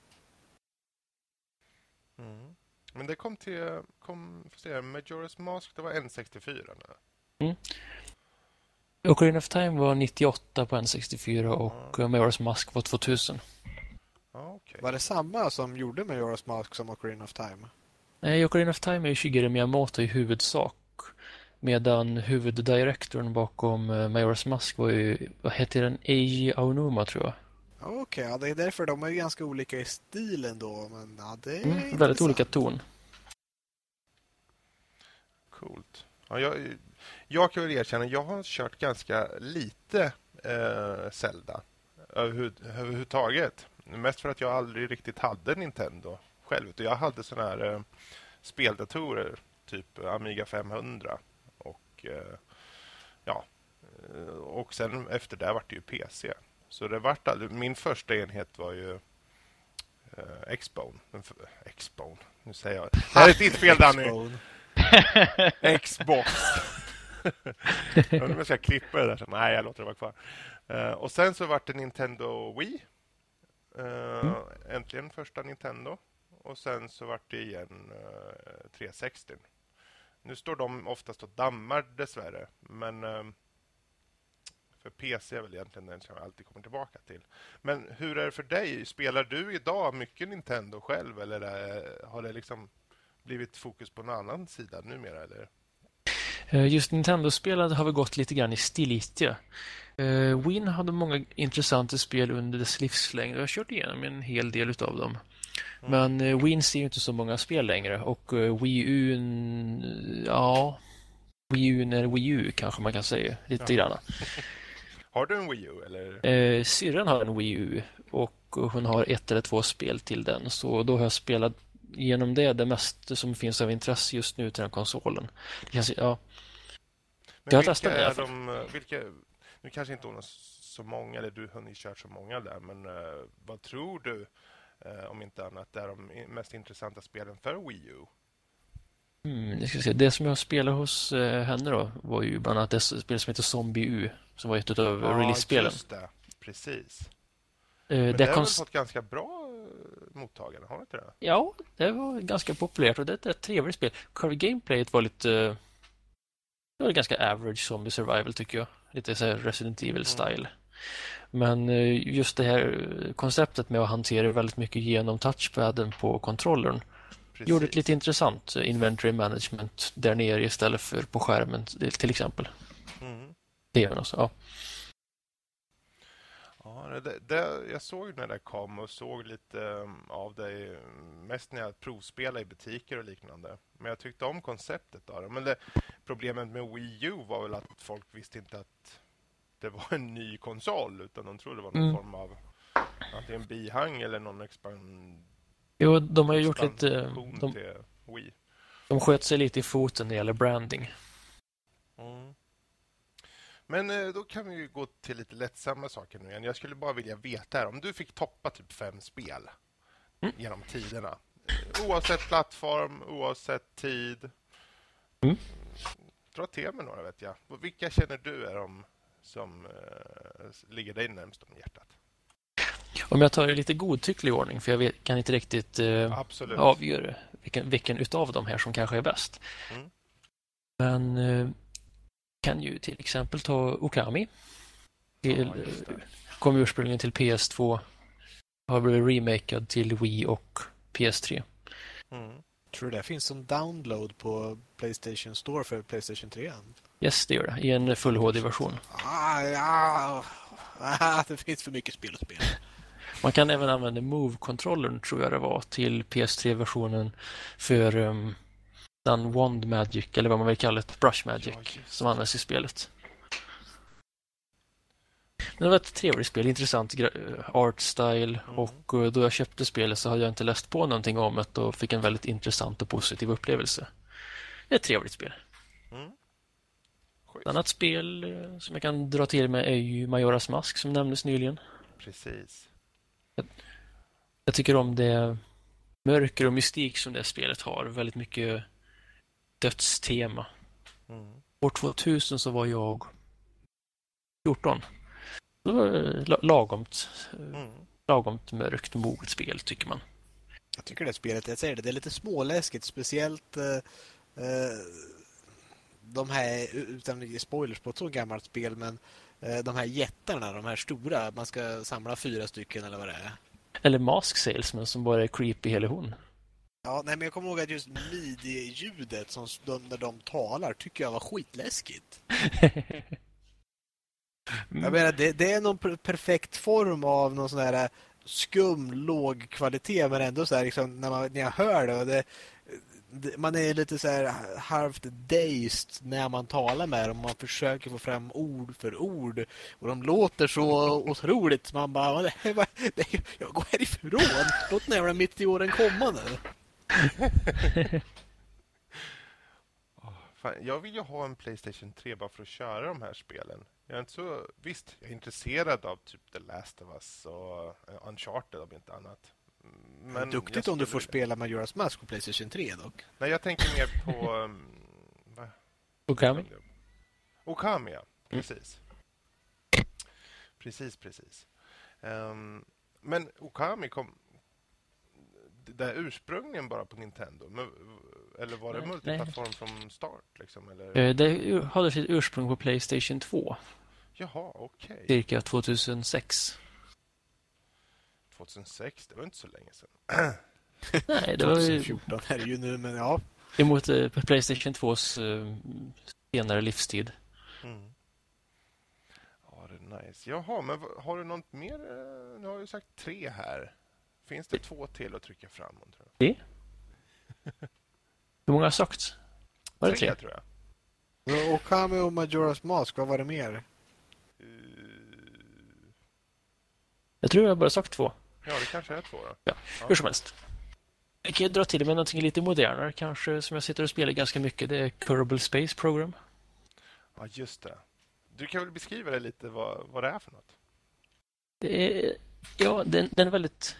A: Mm. Men det kom till kom, se, Majora's Mask, det var N64 nu. Mm.
D: Ocarina of Time var 98 på N64 och mm. Majora's Mask var 2000.
C: okay. Var det samma som gjorde Majora's Mask som Ocarina of Time?
D: Nej, Ocarina of Time är ju Shigeru Miyamoto i huvudsak. Medan huvuddirektorn bakom eh, Majora's Mask var ju, vad heter den, Eiji Aonuma tror jag.
C: Okej, okay, ja, det är därför de är ganska olika i stilen då. Men ja, det är mm,
D: Väldigt olika ton.
A: Coolt. Ja, jag, jag kan väl erkänna, jag har kört ganska lite eh, Zelda överhuvud, överhuvudtaget. Mest för att jag aldrig riktigt hade Nintendo själv. Jag hade såna här eh, speldatorer, typ Amiga 500 Eh, ja, eh, och sen efter det vart det ju PC. Så det vart aldrig, min första enhet var ju eh, Xbone. Xbone, nu säger jag. Det här är ditt fel Danny. Xbox. Jag undrar om jag ska klippa det där. Så, nej, jag låter det vara kvar. Uh, och sen så vart det Nintendo Wii. Uh, mm. Äntligen första Nintendo. Och sen så vart det igen uh, 360. Nu står de oftast och dammar dessvärre, men eh, för PC är väl egentligen den som jag alltid kommer tillbaka till. Men hur är det för dig? Spelar du idag mycket Nintendo själv eller har det liksom blivit fokus på någon annan sida numera? Eller?
D: Eh, just Nintendo-spelet har väl gått lite grann i stilitje. Uh, Win hade många intressanta spel under dess livslängd. Jag har kört igenom en hel del av dem. Men uh, Win ser ju inte så många spel längre och Wii U, ja, Wii U är Wii U kanske man kan säga lite ja. grann.
A: Har du en Wii U eller?
D: Uh, syrran har en Wii U och hon har ett eller två spel till den så då har jag spelat genom det det mesta som finns av intresse just nu till den konsolen. Det känns, ja.
A: Men vilka testat är de, vilka, nu kanske inte hon har så många eller du har hunnit kört så många där men uh, vad tror du eh, om inte annat, är de mest intressanta spelen för Wii U.
D: Mm, jag ska se. Det som jag spelade hos eh, henne då var ju bland annat det spel som heter Zombie U som var ett av ja, release-spelen. just
A: det. Precis. Eh, Men det, det har väl fått ganska bra eh, mottagande, har det inte det?
D: Ja, det var ganska populärt och det är ett trevligt spel. Själva gameplayet var lite det var ganska average zombie survival tycker jag. Lite så Resident Evil-style. Mm. Men eh, just det här konceptet med att hantera väldigt mycket genom touchpaden på kontrollern Precis. gjorde det lite intressant eh, inventory management där nere istället för på skärmen till exempel. Mm. TVn alltså, ja.
A: Ja, det, det, jag såg när det kom och såg lite um, av det mest när jag provspelade i butiker och liknande. Men jag tyckte om konceptet. Då. Men det, problemet med Wii U var väl att folk visste inte att det var en ny konsol utan de trodde det var någon mm. form av antingen bihang eller någon expand
D: Jo, de har ju gjort lite de, Wii. de sköt sig lite i foten när det gäller branding.
A: Mm. Men eh, då kan vi gå till lite lättsamma saker nu igen. Jag skulle bara vilja veta här, om du fick toppa typ fem spel mm. genom tiderna. Oavsett plattform, oavsett tid. Mm. Dra till med några vet jag. Vilka känner du är de som eh, ligger dig närmst om hjärtat?
D: Om jag tar det i lite godtycklig ordning, för jag vet, kan inte riktigt eh, avgöra vilken, vilken utav dem här som kanske är bäst. Mm. Men eh, kan ju till exempel ta Okami. Till, ja, kom ursprungligen till PS2. Har blivit remakad till Wii och PS3. Mm.
C: Tror du det finns som download på Playstation Store för Playstation 3?
D: Yes, det gör det. I en full HD-version.
C: Ah, ja. ah, det finns för mycket spel att spela.
D: Man kan även använda Move-kontrollen, tror jag det var, till PS3-versionen för um, den Wand Magic, eller vad man vill kalla det, Brush Magic, ja, som används i spelet. Men det var ett trevligt spel, intressant art style mm. och eh, då jag köpte spelet så hade jag inte läst på någonting om det och fick en väldigt intressant och positiv upplevelse. Det är ett trevligt spel. Mm. Ett annat spel eh, som jag kan dra till med är ju Majoras Mask som nämndes nyligen.
A: Precis.
D: Jag, jag tycker om det mörker och mystik som det spelet har. Väldigt mycket dödstema. Mm. År 2000 så var jag 14. Det var lagomt, mm. lagomt mörkt moget spel tycker man.
C: Jag tycker det spelet, jag säger det, det är lite småläskigt. Speciellt eh, eh de här, utan att spoilers på ett så gammalt spel, men eh, de här jättarna, de här stora, man ska samla fyra stycken eller vad det är.
D: Eller Mask Salesman som bara är creepy hela hon.
C: Ja, nej, men jag kommer ihåg att just midi-ljudet som de, när de talar tycker jag var skitläskigt. Mm. Jag menar, det, det, är någon perfekt form av någon sån här skum, låg kvalitet men ändå så här, liksom, när, man, när jag hör det, det, det man är lite så här halvt dazed när man talar med dem. Man försöker få fram ord för ord. Och de låter så otroligt. Man bara, det, det, jag går härifrån. Låt den jävla mitt i åren komma nu.
A: Jag vill ju ha en Playstation 3 bara för att köra de här spelen. Jag är inte så... Visst, jag är intresserad av typ The Last of Us och eh, Uncharted om inte annat.
C: Men Duktigt om du får spela Majora's Mask på Playstation 3 dock.
A: Nej, jag tänker mer på... Um,
D: Okami?
A: Okami, ja. Precis. Mm. Precis, precis. Um, men Okami kom... Det är ursprungligen bara på Nintendo. Men, eller var det nej, multiplattform nej. från start? Liksom, eller?
D: Eh, det hade sitt ursprung på Playstation 2.
A: Jaha, okej. Okay.
D: Cirka 2006.
A: 2006, det var inte så länge sedan.
D: Nej, det var ju...
C: 2014 är det ju nu, men ja.
D: Emot eh, Playstation 2s eh, senare livstid. Mm.
A: Ja, det är nice. Jaha, men har du något mer? Eh, nu har du sagt tre här. Finns det två till att trycka fram? Tror jag?
D: Hur många har sagt?
A: Var det tre? tre? tror jag.
C: Okami och Majora's Mask, vad var det mer?
D: Jag tror jag bara sagt två.
A: Ja, det kanske är två då.
D: Ja, ja. hur som helst. Jag kan dra till med någonting lite modernare kanske som jag sitter och spelar ganska mycket. Det är Kerbal Space Program.
A: Ja, just det. Du kan väl beskriva det lite vad, vad det är för något?
D: Det är, ja, den, den är väldigt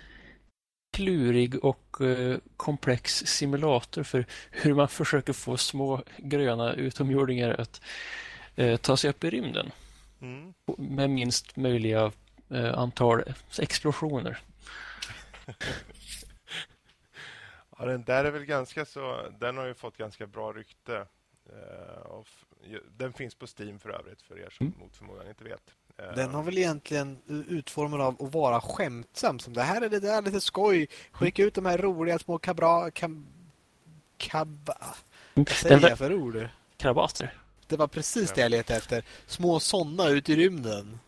D: klurig och eh, komplex simulator för hur man försöker få små gröna utomjordingar att eh, ta sig upp i rymden. Mm. Med minst möjliga eh, antal explosioner.
A: ja, den där är väl ganska så... Den har ju fått ganska bra rykte. Den finns på Steam för övrigt, för er som mm. mot förmodan inte vet.
C: Eh, den har väl egentligen utformad av att vara skämtsam. Som det här är det där lite skoj. Skicka ut de här roliga små kabra... Kam, kab, vad säger jag för ord?
D: Krabater.
C: Det var precis det jag letade efter. Små sådana ut i rymden.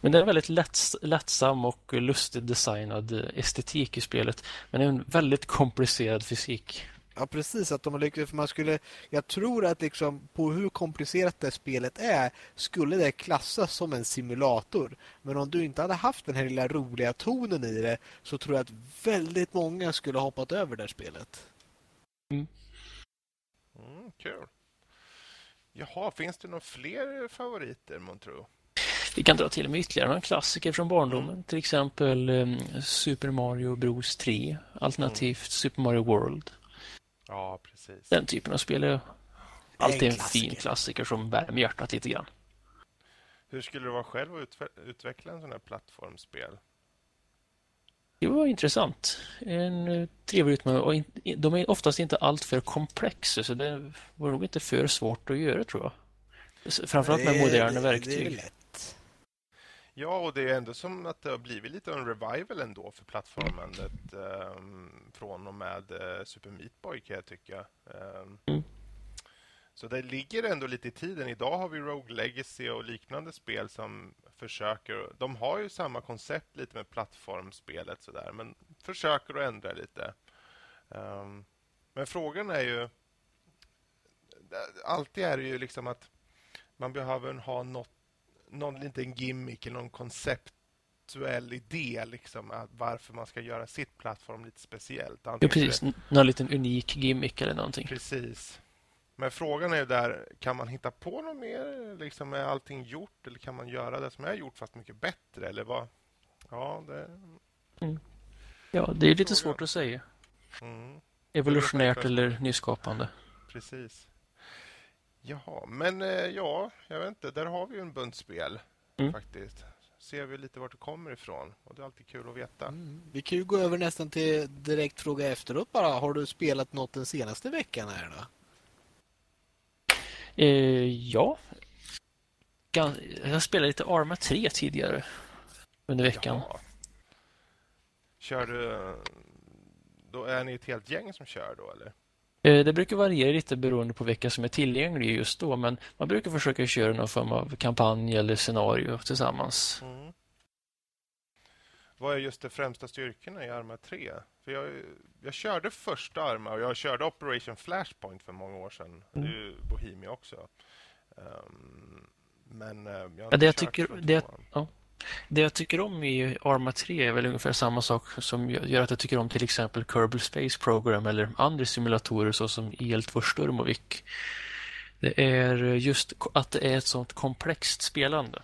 D: Men det är en väldigt lätt, lättsam och lustigt designad estetik i spelet. Men det är en väldigt komplicerad fysik.
C: Ja, precis. Att de har lyckats, för man skulle, jag tror att liksom, på hur komplicerat det spelet är skulle det klassas som en simulator. Men om du inte hade haft den här lilla roliga tonen i det så tror jag att väldigt många skulle ha hoppat över det spelet.
A: Mm. Mm, kul. Jaha, finns det några fler favoriter, Montro?
D: Vi kan dra till med ytterligare en klassiker från barndomen. Mm. Till exempel um, Super Mario Bros 3. Alternativt mm. Super Mario World.
A: Ja, precis.
D: Den typen av spel är alltid en, en fin klassiker som värmer hjärtat lite grann.
A: Hur skulle det vara själv att utveckla en sån här plattformsspel?
D: Det var intressant. En uh, trevlig utmaning. Och de är oftast inte alltför komplexa så det var nog inte för svårt att göra tror jag. Framförallt med moderna verktyg.
A: Ja, och det är ändå som att det har blivit lite en revival ändå för plattformandet um, från och med uh, Super Meat Boy kan jag tycka. Um, mm. Så det ligger ändå lite i tiden. Idag har vi Rogue Legacy och liknande spel som försöker... De har ju samma koncept lite med plattformspelet sådär, men försöker att ändra lite. Um, men frågan är ju... Alltid är det ju liksom att man behöver ha något, någon liten gimmick eller någon konceptuell idé liksom, varför man ska göra sitt plattform lite speciellt.
D: ja, precis. Det... Någon liten unik gimmick eller någonting.
A: Precis. Men frågan är där, kan man hitta på något mer? Liksom, är allting gjort eller kan man göra det som är gjort fast mycket bättre? Eller vad? Ja, det...
D: Mm. Ja, det är lite svårt att säga. Mm. Evolutionärt eller nyskapande.
A: Precis. Jaha, men eh, ja, jag vet inte. Där har vi ju en bunt spel mm. faktiskt. Ser vi lite vart det kommer ifrån. Och det är alltid kul att veta. Mm.
C: Vi kan ju gå över nästan till direkt fråga efteråt bara. Har du spelat något den senaste veckan här då?
D: Eh, ja. Jag spelade lite Arma 3 tidigare under veckan. Jaha.
A: Kör du... Då är ni ett helt gäng som kör då, eller?
D: Eh, det brukar variera lite beroende på vilka som är tillgängliga just då, men man brukar försöka köra någon form av kampanj eller scenario tillsammans. Mm.
A: Vad är just de främsta styrkorna i Arma 3? För jag, jag körde första Arma och jag körde Operation Flashpoint för många år sedan. Mm. Det är ju Bohemia också. Um, men uh, jag
D: ja, det jag tycker det, ja det jag tycker om i Arma 3 är väl ungefär samma sak som gör att jag tycker om till exempel Kerbal Space Program eller andra simulatorer såsom EL2 Sturmovik. Det är just att det är ett sånt komplext spelande.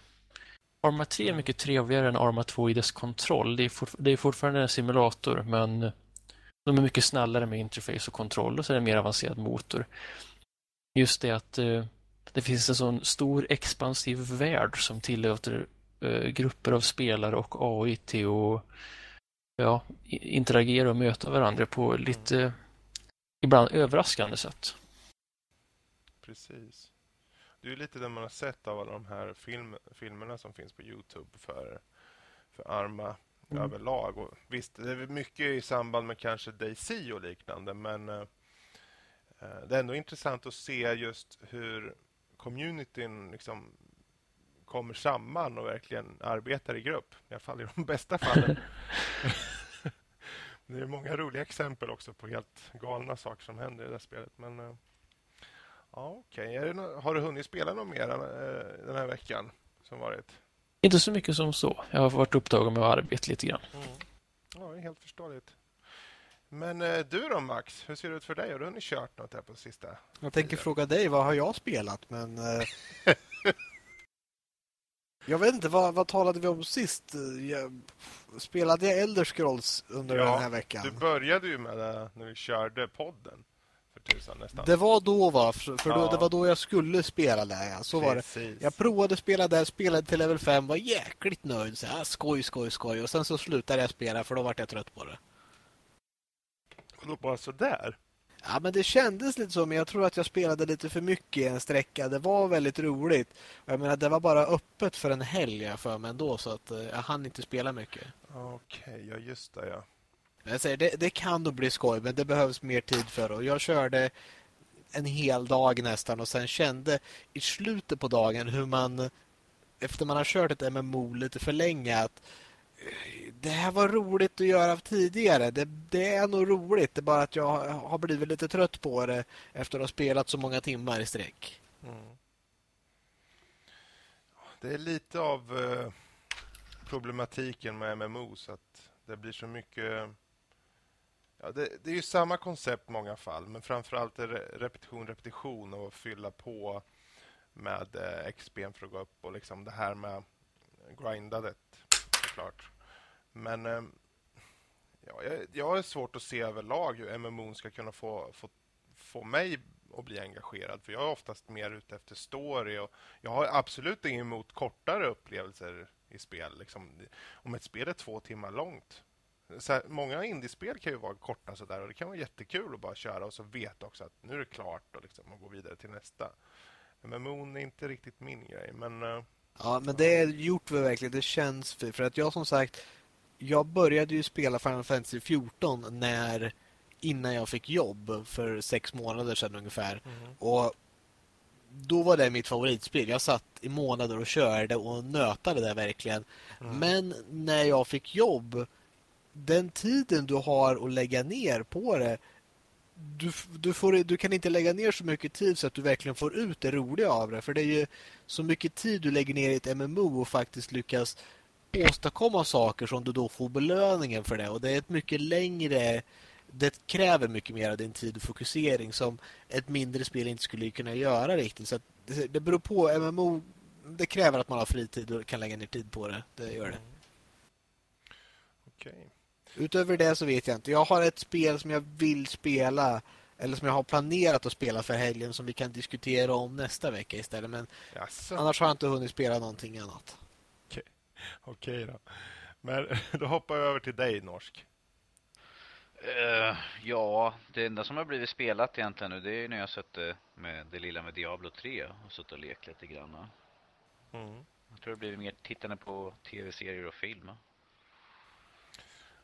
D: Arma 3 är mycket trevligare än Arma 2 i dess kontroll. Det är, det är fortfarande en simulator men de är mycket snällare med interface och kontroll och så är det en mer avancerad motor. Just det att eh, det finns en sån stor expansiv värld som tillåter eh, grupper av spelare och AI till att ja, interagera och möta varandra på lite ibland överraskande sätt.
A: Precis. Det är lite det man har sett av alla de här film, filmerna som finns på Youtube för, för Arma mm. överlag. Och visst, det är mycket i samband med kanske DC och liknande, men eh, eh, det är ändå intressant att se just hur communityn liksom kommer samman och verkligen arbetar i grupp. I alla fall i de bästa fallen. det är många roliga exempel också på helt galna saker som händer i det här spelet. Men eh, Ja, Okej. Okay. Har du hunnit spela något mer äh, den här veckan som varit?
D: Inte så mycket som så. Jag har varit upptagen med att arbeta lite grann. Mm.
A: Ja, det är helt förståeligt. Men äh, du då Max, hur ser det ut för dig? Har du hunnit kört något här på sista?
C: Jag tänker fråga dig, vad har jag spelat? Men. Jag vet inte, vad, vad talade vi om sist? Jag, spelade jag Elder Scrolls under ja, den här veckan?
A: Du började ju med det när vi körde podden tusan nästan.
C: Det var då va, för, för ja. då, det var då jag skulle spela där. Ja. Så Precis. var det. Jag provade spela där, spelade till level 5, var jäkligt nöjd. Så här, skoj, skoj, skoj. Och sen så slutade jag spela för då var jag trött på det.
A: Och då bara sådär?
C: Ja, men det kändes lite så, men jag tror att jag spelade lite för mycket i en sträcka. Det var väldigt roligt. Jag menar, det var bara öppet för en helg för mig ändå, så att eh, jag hann inte spela mycket.
A: Okej, okay, ja just det, ja.
C: Jag säger, det, det kan nog bli skoj, men det behövs mer tid för det. Jag körde en hel dag nästan och sen kände i slutet på dagen hur man efter man har kört ett MMO lite för länge att eh, det här var roligt att göra tidigare. Det, det, är nog roligt. Det är bara att jag har blivit lite trött på det efter att ha spelat så många timmar i sträck. Mm.
A: Det är lite av eh, problematiken med MMO så att det blir så mycket Ja, det, det, är ju samma koncept i många fall, men framförallt är det repetition, repetition och fylla på med eh, XP för att gå upp och liksom det här med grindandet såklart. Men eh, ja, jag, jag har svårt att se överlag hur MMO ska kunna få, få, få mig att bli engagerad. För jag är oftast mer ute efter story och jag har absolut inget emot kortare upplevelser i spel. Liksom, om ett spel är två timmar långt här, många indiespel kan ju vara korta sådär och det kan vara jättekul att bara köra och så veta också att nu är det klart och, liksom, man gå vidare till nästa. Men Moon är inte riktigt min grej. Men eh,
C: Ja, men det är gjort för verkligen. Det känns för, för att jag som sagt, jag började ju spela Final Fantasy 14 när innan jag fick jobb för sex månader sedan ungefär. Mm. Och då var det mitt favoritspel. Jag satt i månader och körde och nötade det verkligen. Mm. Men när jag fick jobb, den tiden du har att lägga ner på det du, du, får, du kan inte lägga ner så mycket tid så att du verkligen får ut det roliga av det. För det är ju så mycket tid du lägger ner i ett MMO och faktiskt lyckas åstadkomma saker som du då får belöningen för det. Och det är ett mycket längre... Det kräver mycket mer av din tid och fokusering som ett mindre spel inte skulle kunna göra riktigt. Så det, det beror på. MMO det kräver att man har fritid och kan lägga ner tid på det. Det gör det.
A: Okay.
C: Utöver det så vet jag inte. Jag har ett spel som jag vill spela eller som jag har planerat att spela för helgen som vi kan diskutera om nästa vecka istället. Men Jaså. annars har jag inte hunnit spela någonting annat.
A: Okej, då. Men då hoppar jag över till dig, Norsk.
B: Uh, ja, det enda som har blivit spelat egentligen nu det är när jag suttit med det lilla med Diablo 3 och suttit och lekt lite grann. Mm. Jag tror det blir mer tittande på tv-serier och film.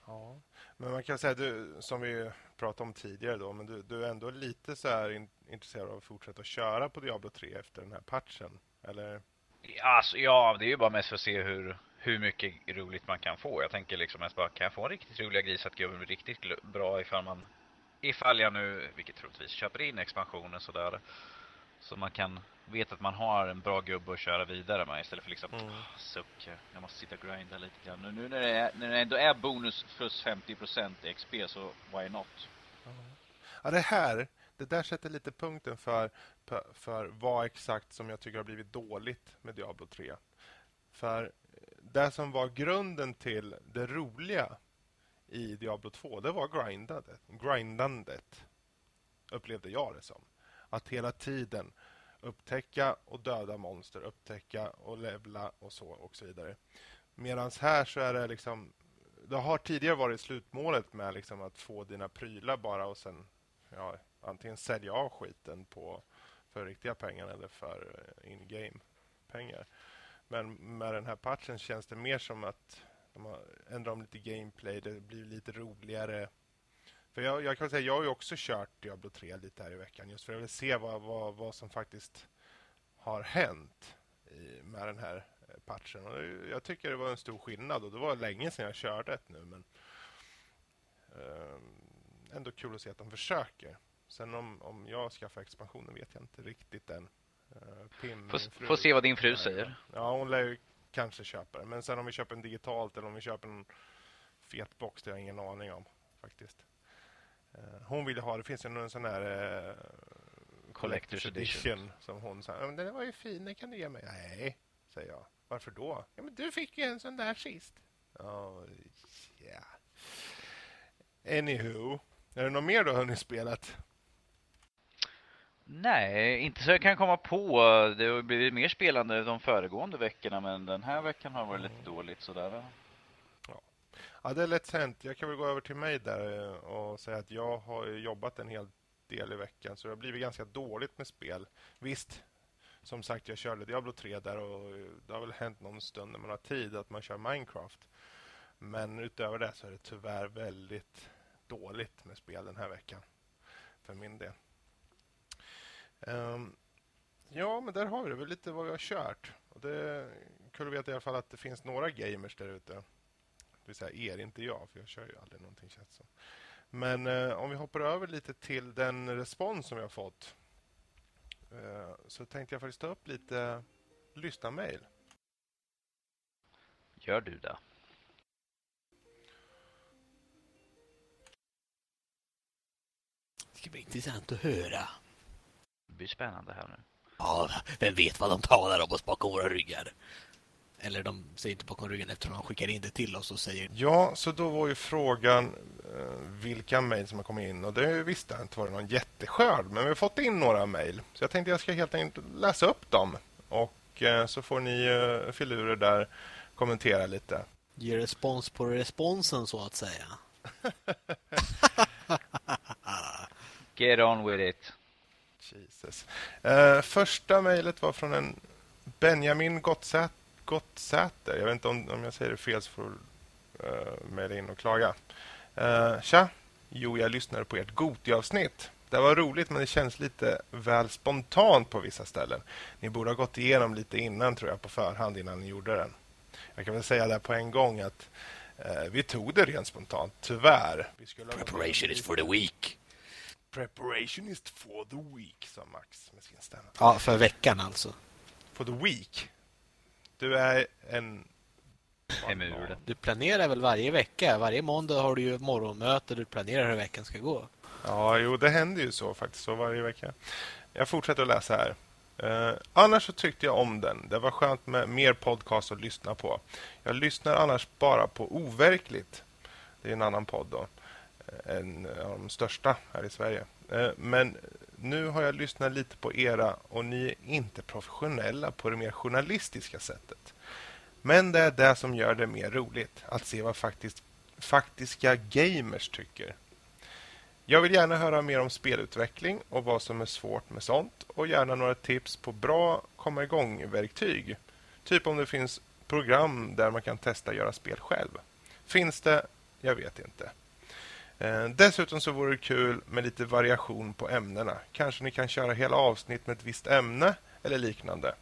A: Ja, men man kan säga du, som vi pratade om tidigare då, men du, du är ändå lite så här in, intresserad av att fortsätta köra på Diablo 3 efter den här patchen, eller?
B: Alltså, ja, det är ju bara mest för att se hur, hur mycket roligt man kan få. Jag tänker liksom mest bara, kan jag få en riktigt roliga gris att gå riktigt bra ifall man, ifall jag nu, vilket troligtvis, köper in expansionen sådär. Så man kan veta att man har en bra gubbe att köra vidare med istället för liksom mm. suck, jag måste sitta och grinda lite grann. Nu, nu när, det är, när det ändå är bonus plus 50% i XP så why not?
A: Ja, det här, det där sätter lite punkten för, för vad exakt som jag tycker har blivit dåligt med Diablo 3. För eh, det som var grunden till det roliga i Diablo 2, det var grindandet. Grindandet upplevde jag det som. Att hela tiden upptäcka och döda monster, upptäcka och levla och så och så vidare. Medan här så är det liksom det har tidigare varit slutmålet med liksom att få dina prylar bara och sen ja, antingen sälja av skiten på för riktiga pengar eller för eh, in-game pengar. Men med den här patchen känns det mer som att de har ändrat om lite gameplay, det blir lite roligare för jag, jag kan säga, jag har ju också kört Diablo 3 lite här i veckan just för att se vad, vad, vad som faktiskt har hänt i, med den här eh, patchen. Och jag tycker det var en stor skillnad och det var länge sedan jag körde ett nu men um, ändå kul att se att de försöker. Sen om, om jag skaffar expansionen vet jag inte riktigt än.
B: Uh, Pim, får, får se vad din fru säger.
A: Ja, hon lär ju kanske köpa det. Men sen om vi köper en digitalt eller om vi köper en fet box, det har jag ingen aning om faktiskt. Eh, hon ville ha, det finns ju en sån här uh, Collector's edition, edition som hon sa, men den var ju fin, den kan du ge mig. Nej, säger jag. Varför då? Ja, men du fick ju en sån där sist. Oh, yeah. Anywho, är det något mer du har hunnit spelat?
B: Nej, inte så jag kan komma på. Det har blivit mer spelande de föregående veckorna, men den här veckan har varit mm. lite dåligt sådär.
A: Ja, det är lätt hänt. Jag kan väl gå över till mig där eh, och säga att jag har jobbat en hel del i veckan så det har blivit ganska dåligt med spel. Visst, som sagt, jag körde Diablo 3 där och det har väl hänt någon stund när man har tid att man kör Minecraft. Men utöver det så är det tyvärr väldigt dåligt med spel den här veckan. För min del. Um, ja, men där har vi det väl lite vad vi har kört. Och det är kul att veta i alla fall att det finns några gamers där ute det vill säga er, inte jag, för jag kör ju aldrig någonting känns som. Men eh, om vi hoppar över lite till den respons som vi har fått eh, så tänkte jag faktiskt ta upp lite lyssnarmail.
B: Gör du det?
C: Det ska bli intressant att höra.
B: Det blir spännande här nu.
C: Ja, vem vet vad de talar om oss bakom våra ryggar? Eller de säger inte bakom ryggen eftersom de skickar in det till oss och säger...
A: Ja, så då var ju frågan eh, vilka mejl som har kommit in. Och det visste jag inte var det någon jätteskörd. Men vi har fått in några mejl. Så jag tänkte jag ska helt enkelt läsa upp dem. Och eh, så får ni eh, filurer där kommentera lite.
C: Ge respons på responsen så att säga.
B: Get on with it.
A: Jesus. Eh, första mejlet var från en Benjamin Gottsät Gottsäter. Jag vet inte om, om jag säger det fel så får du uh, mejla in och klaga. Uh, tja! Jo, jag lyssnade på ert Goti-avsnitt. Det var roligt men det känns lite väl spontant på vissa ställen. Ni borde ha gått igenom lite innan tror jag på förhand innan ni gjorde den. Jag kan väl säga där på en gång att eh, vi tog det rent spontant, tyvärr.
C: Preparation is for the week.
A: Preparation is for the week, sa Max med sin stämma.
C: Ja, för veckan alltså.
A: For the week? Du är en...
C: Du planerar väl varje vecka? Varje måndag har du ju morgonmöte. Du planerar hur veckan ska gå.
A: Ja, jo, det händer ju så faktiskt så varje vecka. Jag fortsätter att läsa här. Eh, annars så tyckte jag om den. Det var skönt med mer podcast att lyssna på. Jag lyssnar annars bara på Overkligt. Det är en annan podd då. En av de största här i Sverige. Eh, men nu har jag lyssnat lite på era och ni är inte professionella på det mer journalistiska sättet. Men det är det som gör det mer roligt. Att se vad faktiskt, faktiska gamers tycker. Jag vill gärna höra mer om spelutveckling och vad som är svårt med sånt och gärna några tips på bra komma igång-verktyg. Typ om det finns program där man kan testa att göra spel själv. Finns det? Jag vet inte. Eh, dessutom så vore det kul med lite variation på ämnena. Kanske ni kan köra hela avsnitt med ett visst ämne eller liknande.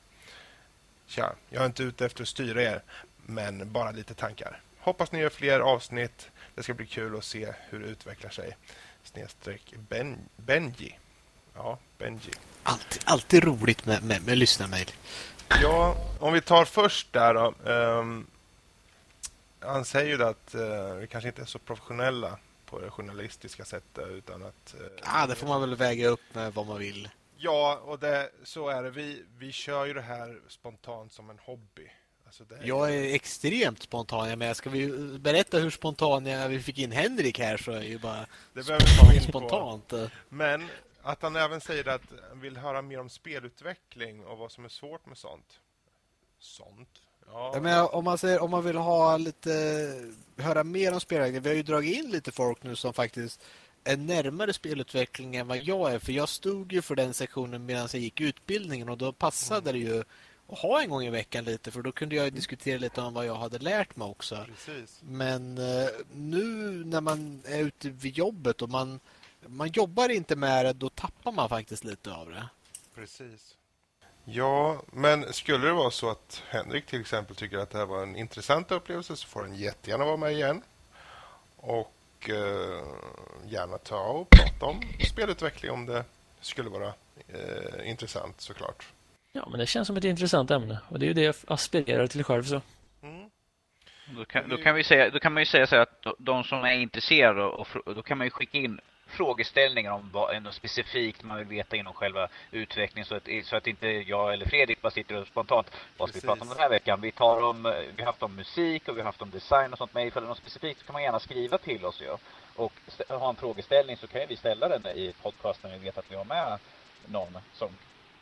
A: Tja, jag är inte ute efter att styra er, men bara lite tankar. Hoppas ni gör fler avsnitt. Det ska bli kul att se hur det utvecklar sig snedstreck ben, Benji. Ja, Benji.
C: Alltid, alltid roligt med, med, med lyssnarmail.
A: Ja, om vi tar först där då. Um, han säger ju att uh, vi kanske inte är så professionella på det journalistiska sättet utan att... Uh,
C: ja, det får man väl väga upp med vad man vill.
A: Ja, och det, så är det. Vi, vi kör ju det här spontant som en hobby.
C: Alltså är... Jag är extremt spontan. Jag menar, ska vi berätta hur spontan vi fick in Henrik här så är ju bara
A: det
C: spontant. På.
A: Men att han även säger att han vill höra mer om spelutveckling och vad som är svårt med sånt. Sånt?
C: Ja. Jag menar, om, man säger, om man vill ha lite höra mer om spelutveckling. Vi har ju dragit in lite folk nu som faktiskt är närmare spelutveckling än vad jag är. För jag stod ju för den sektionen medan jag gick utbildningen och då passade mm. det ju och ha en gång i veckan lite för då kunde jag diskutera lite om vad jag hade lärt mig också.
A: Precis.
C: Men eh, nu när man är ute vid jobbet och man, man jobbar inte med det, då tappar man faktiskt lite av det.
A: Precis. Ja, men skulle det vara så att Henrik till exempel tycker att det här var en intressant upplevelse så får han jättegärna vara med igen. Och eh, gärna ta och prata om spelutveckling om det skulle vara eh, intressant såklart.
D: Ja, men det känns som ett intressant ämne och det är ju det jag aspirerar till själv så. Mm.
B: Då, kan, då, kan vi säga, då kan man ju säga så att de som är intresserade och, då kan man ju skicka in frågeställningar om vad något specifikt man vill veta inom själva utvecklingen så att, så att inte jag eller Fredrik bara sitter och spontant vad ska vi prata om den här veckan? Vi tar om, vi har haft om musik och vi har haft om design och sånt men ifall det är något specifikt så kan man gärna skriva till oss ju. Och ha en frågeställning så kan vi ställa den i podcasten när vi vet att vi har med någon som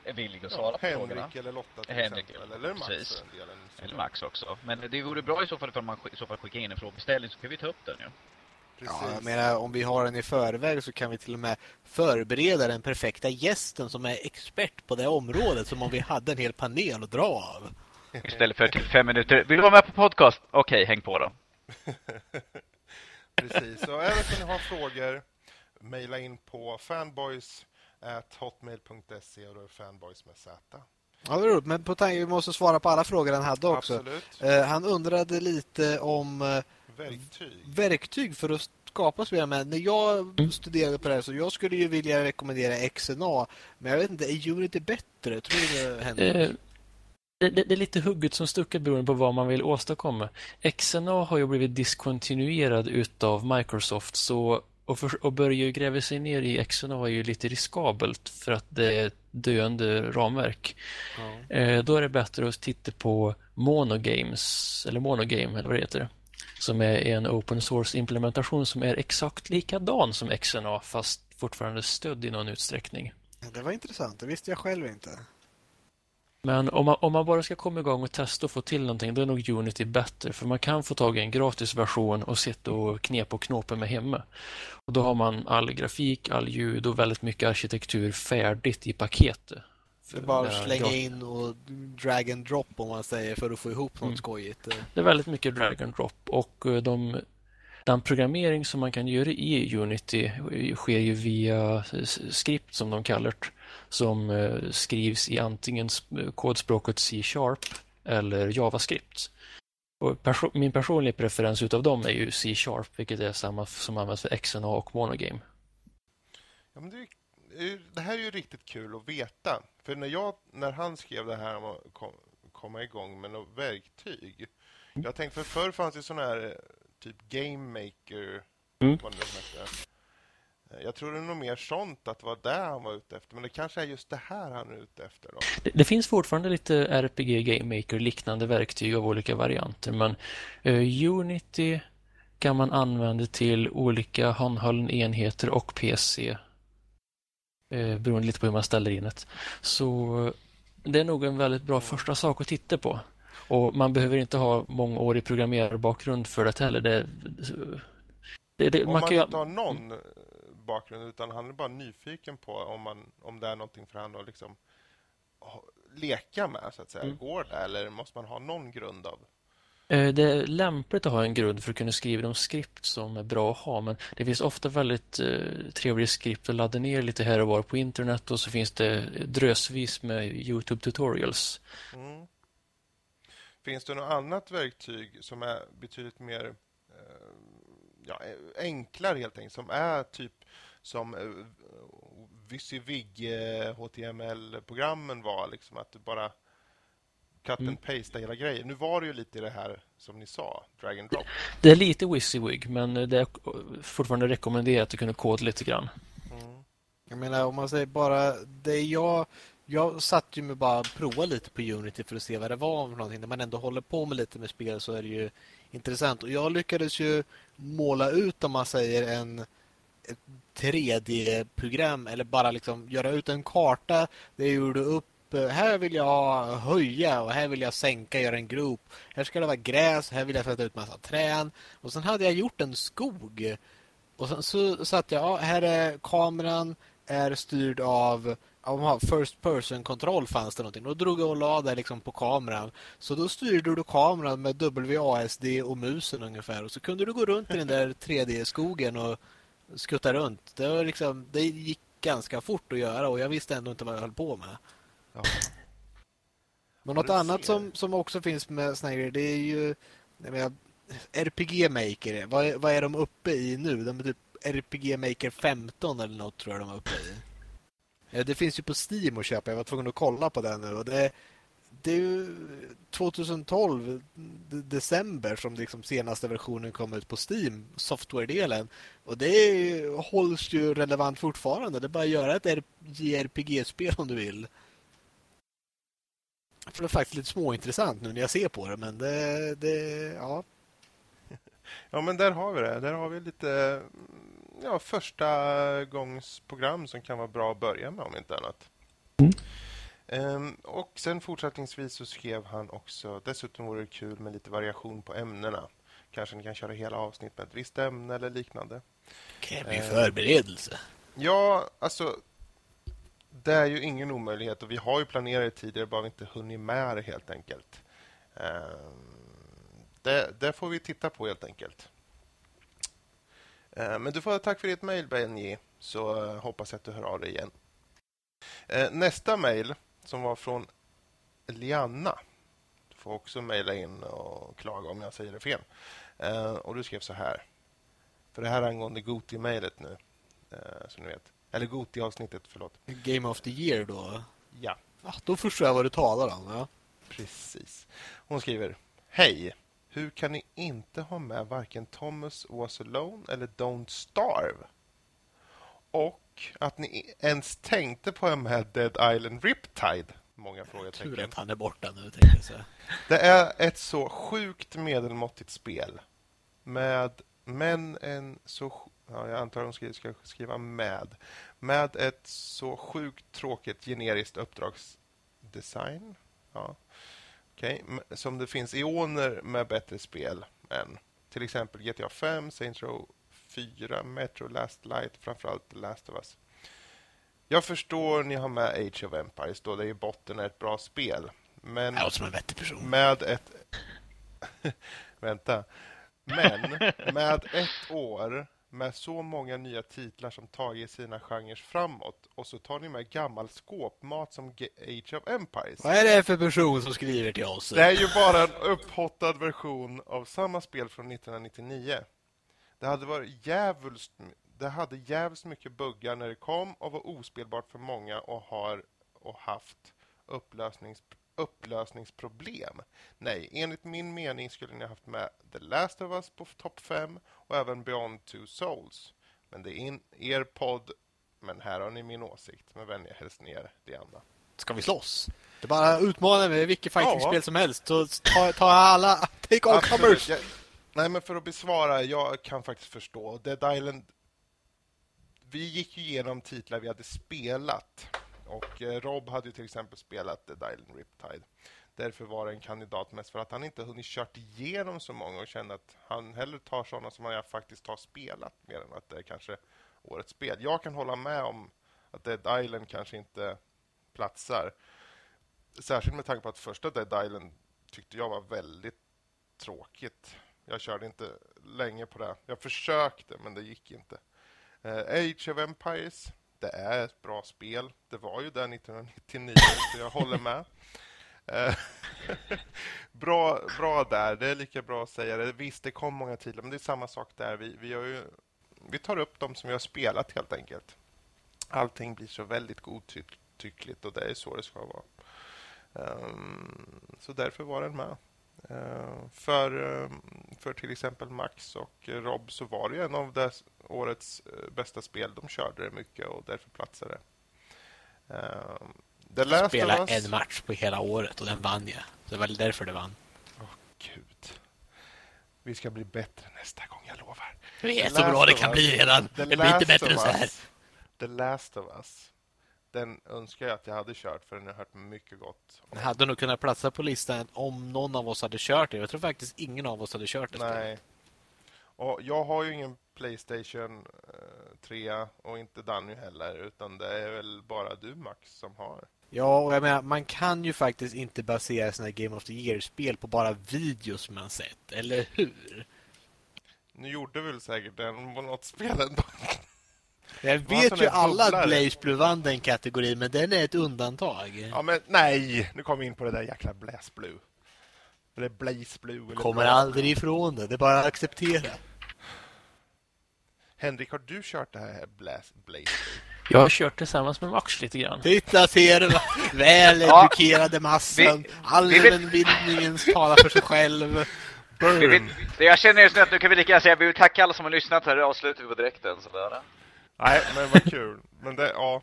B: är villig att svara ja, på
A: Henrik
B: frågorna.
A: Henrik eller Lotta till
B: Henrik,
A: exempel. Eller Max
B: precis. Eller Max också. Men det vore bra i så fall om man i så fall skickar in en frågeställning så kan vi ta upp den ju. Ja.
C: Ja, jag menar, om vi har den i förväg så kan vi till och med förbereda den perfekta gästen som är expert på det området som om vi hade en hel panel att dra av.
B: Istället för till fem minuter. Vill du vara med på podcast? Okej, häng på då.
A: Precis, så även om ni har frågor, mejla in på fanboys hotmail.se och då är fanboys med Z.
C: Ja, det roligt. Men på tanke, vi måste svara på alla frågor han hade också.
A: Absolut.
C: Eh, han undrade lite om eh,
A: verktyg.
C: verktyg för att skapa spel med. När jag mm. studerade på det här så jag skulle ju vilja rekommendera XNA. Men jag vet inte, är Unity bättre? Tror du det händer? Eh,
D: det, det, det, är lite hugget som stucket beroende på vad man vill åstadkomma. XNA har ju blivit diskontinuerad utav Microsoft så och, för, och börja gräva sig ner i XNA är ju lite riskabelt för att det är ett döende ramverk. Ja. Eh, då är det bättre att titta på Monogames, eller Monogame eller vad det heter. Som är en open source implementation som är exakt likadan som XNA fast fortfarande stödd i någon utsträckning.
C: Det var intressant, det visste jag själv inte.
D: Men om man, om man bara ska komma igång och testa och få till någonting då är nog Unity bättre för man kan få tag i en gratis version och sitta och knepa och knåpa med hemma. Och då har man all grafik, all ljud och väldigt mycket arkitektur färdigt i paketet
C: Det är bara att slänga in och drag and drop om man säger för att få ihop något mm. skojigt.
D: Det är väldigt mycket drag and drop och eh, de, den programmering som man kan göra i Unity sker ju via skript som de kallar det som eh, skrivs i antingen kodspråket C-sharp eller JavaScript. Perso min personliga preferens utav dem är ju C-sharp, vilket är samma som används för XNA och Monogame.
A: Ja, men det, är, det, här är ju riktigt kul att veta. För när, jag, när han skrev det här om att kom, komma igång med något verktyg. Jag tänkte, för förr fanns det sådana här eh, typ Game Maker. Mm. Vad det Eh, jag tror det är nog mer sånt att det var det han var ute efter. Men det kanske är just det här han är ute efter. Då.
D: Det, det finns fortfarande lite RPG Game Maker liknande verktyg av olika varianter. Men uh, Unity kan man använda till olika handhållna enheter och PC. Uh, eh, beroende lite på hur man ställer in det. Så det är nog en väldigt bra första sak att titta på. Och man behöver inte ha mångårig programmerarbakgrund för det heller. Det,
A: det, det, Om man, man kan inte har någon bakgrund utan han är bara nyfiken på om, man, om det är någonting för han att liksom leka med så att säga. Mm. Går det eller måste man ha någon grund av?
D: Eh, det är lämpligt att ha en grund för att kunna skriva de skript som är bra att ha men det finns ofta väldigt eh, trevliga skript att ladda ner lite här och var på internet och så finns det drösvis med Youtube tutorials. Mm.
A: Finns det något annat verktyg som är betydligt mer eh, ja, enklare helt enkelt som är typ som uh, VisiVig HTML-programmen var. Liksom att du bara cut and mm. paste hela grejen. Nu var det ju lite i det här som ni sa, drag and drop.
D: Det är lite WYSIWYG, men det är fortfarande rekommenderat att kunna koda lite grann.
C: Mm. Jag menar, om man säger bara det jag... Jag satt ju med bara prova lite på Unity för att se vad det var för någonting. När man ändå håller på med lite med spel så är det ju intressant. Och jag lyckades ju måla ut, om man säger, en 3D-program eller bara liksom göra ut en karta där jag gjorde upp eh, här vill jag höja och här vill jag sänka, göra en grop. Här ska det vara gräs, här vill jag sätta ut massa trän. Och sen hade jag gjort en skog. Och sen så satt jag, ja, här är kameran är styrd av om first person kontroll fanns det någonting. Då drog jag och la det liksom på kameran. Så då styrde du kameran med WASD och musen ungefär. Och så kunde du gå runt i den där 3D-skogen och skutta runt. Det, var liksom, det gick ganska fort att göra och jag visste ändå inte vad jag höll på med. Ja. Men något annat som, som också finns med såna här det är ju menar, RPG Maker. Vad är, vad är de uppe i nu? De är typ RPG Maker 15 eller något tror jag de är uppe i. Det finns ju på Steam att köpa. Jag var tvungen att kolla på den nu. Och det, det är ju 2012, december, som liksom senaste versionen kom ut på Steam, software-delen. Och det hålls ju relevant fortfarande. Det är bara att göra ett JRPG-spel om du vill. För det är faktiskt lite småintressant nu när jag ser på det, men det, det ja.
A: Ja, men där har vi det. Där har vi lite ja, första gångs program som kan vara bra att börja med om inte annat. Mm. Um, och sen fortsättningsvis så skrev han också dessutom vore det kul med lite variation på ämnena. Kanske ni kan köra hela avsnitt med ett visst ämne eller liknande.
C: Kräver ju förberedelse.
A: Uh, ja, alltså det är ju ingen omöjlighet och vi har ju planerat tidigare bara vi inte hunnit med det helt enkelt. Uh, det, det, får vi titta på helt enkelt. Men du får tack för ditt mejl Benji så hoppas jag att du hör av dig igen. Nästa mejl som var från Lianna. Du får också mejla in och klaga om jag säger det fel. Eh, och du skrev så här. För det här är angående Goti-mejlet nu. Eh, som ni vet. Eller Goti-avsnittet, förlåt.
C: Game of the year då?
A: Ja.
C: Ah, då förstår jag vad du talar om. Ja.
A: Precis. Hon skriver. Hej! Hur kan ni inte ha med varken Thomas Was Alone eller Don't Starve? Och att ni ens tänkte på att med Dead Island Riptide. Många frågetecken.
C: Tur att han är borta nu, tänkte jag
A: Det är ett så sjukt medelmåttigt spel. Med, men en så... Ja, jag antar att de ska skriva med. Med ett så sjukt tråkigt generiskt uppdragsdesign. Ja. Okay. Som det finns ioner med bättre spel än till exempel GTA 5, Saints Row 4, Metro Last Light, framförallt Last of Us. Jag förstår ni har med Age of Empires då det i botten är ett bra spel. Men
C: Jag som en vettig person.
A: med ett... Vänta. Men med ett år med så många nya titlar som tagit sina genrer framåt och så tar ni med gammal skåpmat som Ge- Age of Empires.
C: Vad är det för person som skriver till oss?
A: Det är ju bara en upphottad version av samma spel från 1999. Det hade varit djävulskt, det hade djävulskt mycket buggar när det kom och var ospelbart för många och har och haft upplösnings, upplösningsproblem. Nej, enligt min mening skulle ni haft med The Last of Us på topp 5 och även Beyond Two Souls. Men det är in, er podd, men här har ni min åsikt. Med vänliga hälsningar, Diana.
C: Ska vi slåss? Det är bara utmana med vilket fightingspel
A: Ja.
C: som helst. Så ta, ta alla, take all
A: Absolut.
C: comers.
A: Nej, men för att besvara, jag kan faktiskt förstå. Dead Island... Vi gick ju igenom titlar vi hade spelat. Och eh, Rob hade ju till exempel spelat Dead Island Riptide. Därför var det en kandidat mest för att han inte hunnit kört igenom så många och kände att han hellre tar sådana som han faktiskt har spelat mer än att det är kanske årets spel. Jag kan hålla med om att Dead Island kanske inte platsar. Särskilt med tanke på att första Dead Island tyckte jag var väldigt tråkigt. Jag körde inte länge på det. Jag försökte, men det gick inte. Eh, Age of Empires, det är ett bra spel. Det var ju där 1999, så jag håller med. Eh, bra, bra där. Det är lika bra att säga det. Visst, det kom många titlar, men det är samma sak där. Vi, vi, ju, vi tar upp dem som vi har spelat helt enkelt. Allting blir så väldigt godtyckligt och det är så det ska vara. Ehm, så därför var den med. Ehm, för, ehm, för till exempel Max och Rob så var det ju en av dess, årets eh, bästa spel. De körde det mycket och därför platsade det. Um, The Last of
C: Spela
A: Us...
C: en match på hela året och den vann jag. Så det var därför det vann.
A: Gud. Vi ska bli bättre nästa gång, jag lovar.
C: Det är
A: The
C: så bra det kan bli redan. Det blir inte bättre än så här.
A: The Last of Us. Den önskar jag att jag hade kört för den har hört mycket gott.
C: Den hade nog kunnat platsa på listan om någon av oss hade kört det. Jag tror faktiskt ingen av oss hade kört det.
A: Nej. Och jag har ju ingen Playstation eh, 3 och inte Danny heller, utan det är väl bara du Max som har.
C: Ja, och jag menar, man kan ju faktiskt inte basera sina Game of the Year-spel på bara videos man sett, eller hur?
A: Nu gjorde väl säkert den på något spel ändå.
C: Jag vet ju alla att. Blaze Blue vann den kategorin, men den är ett undantag.
A: Ja, men nej! Nu kom vi in på det där jäkla Blaze Blue. Eller Blaze Blue. Eller
C: Kommer
A: Blaze
C: aldrig
A: Blue.
C: ifrån det, det är bara att acceptera.
A: Henrik, har du kört det här Blaze, Blaze Blue?
D: Jag har kört tillsammans med Max lite grann.
C: Titta, ser du väl edukerade massan.
B: vi-
C: Allmänbildningen talar för sig själv.
B: Vi vill, det jag känner just nu att nu kan vi lika gärna säga vi vill tacka alla som har lyssnat här. Det avslutar vi på direkten. Sådär.
A: Nej, men vad kul. Men det, ja.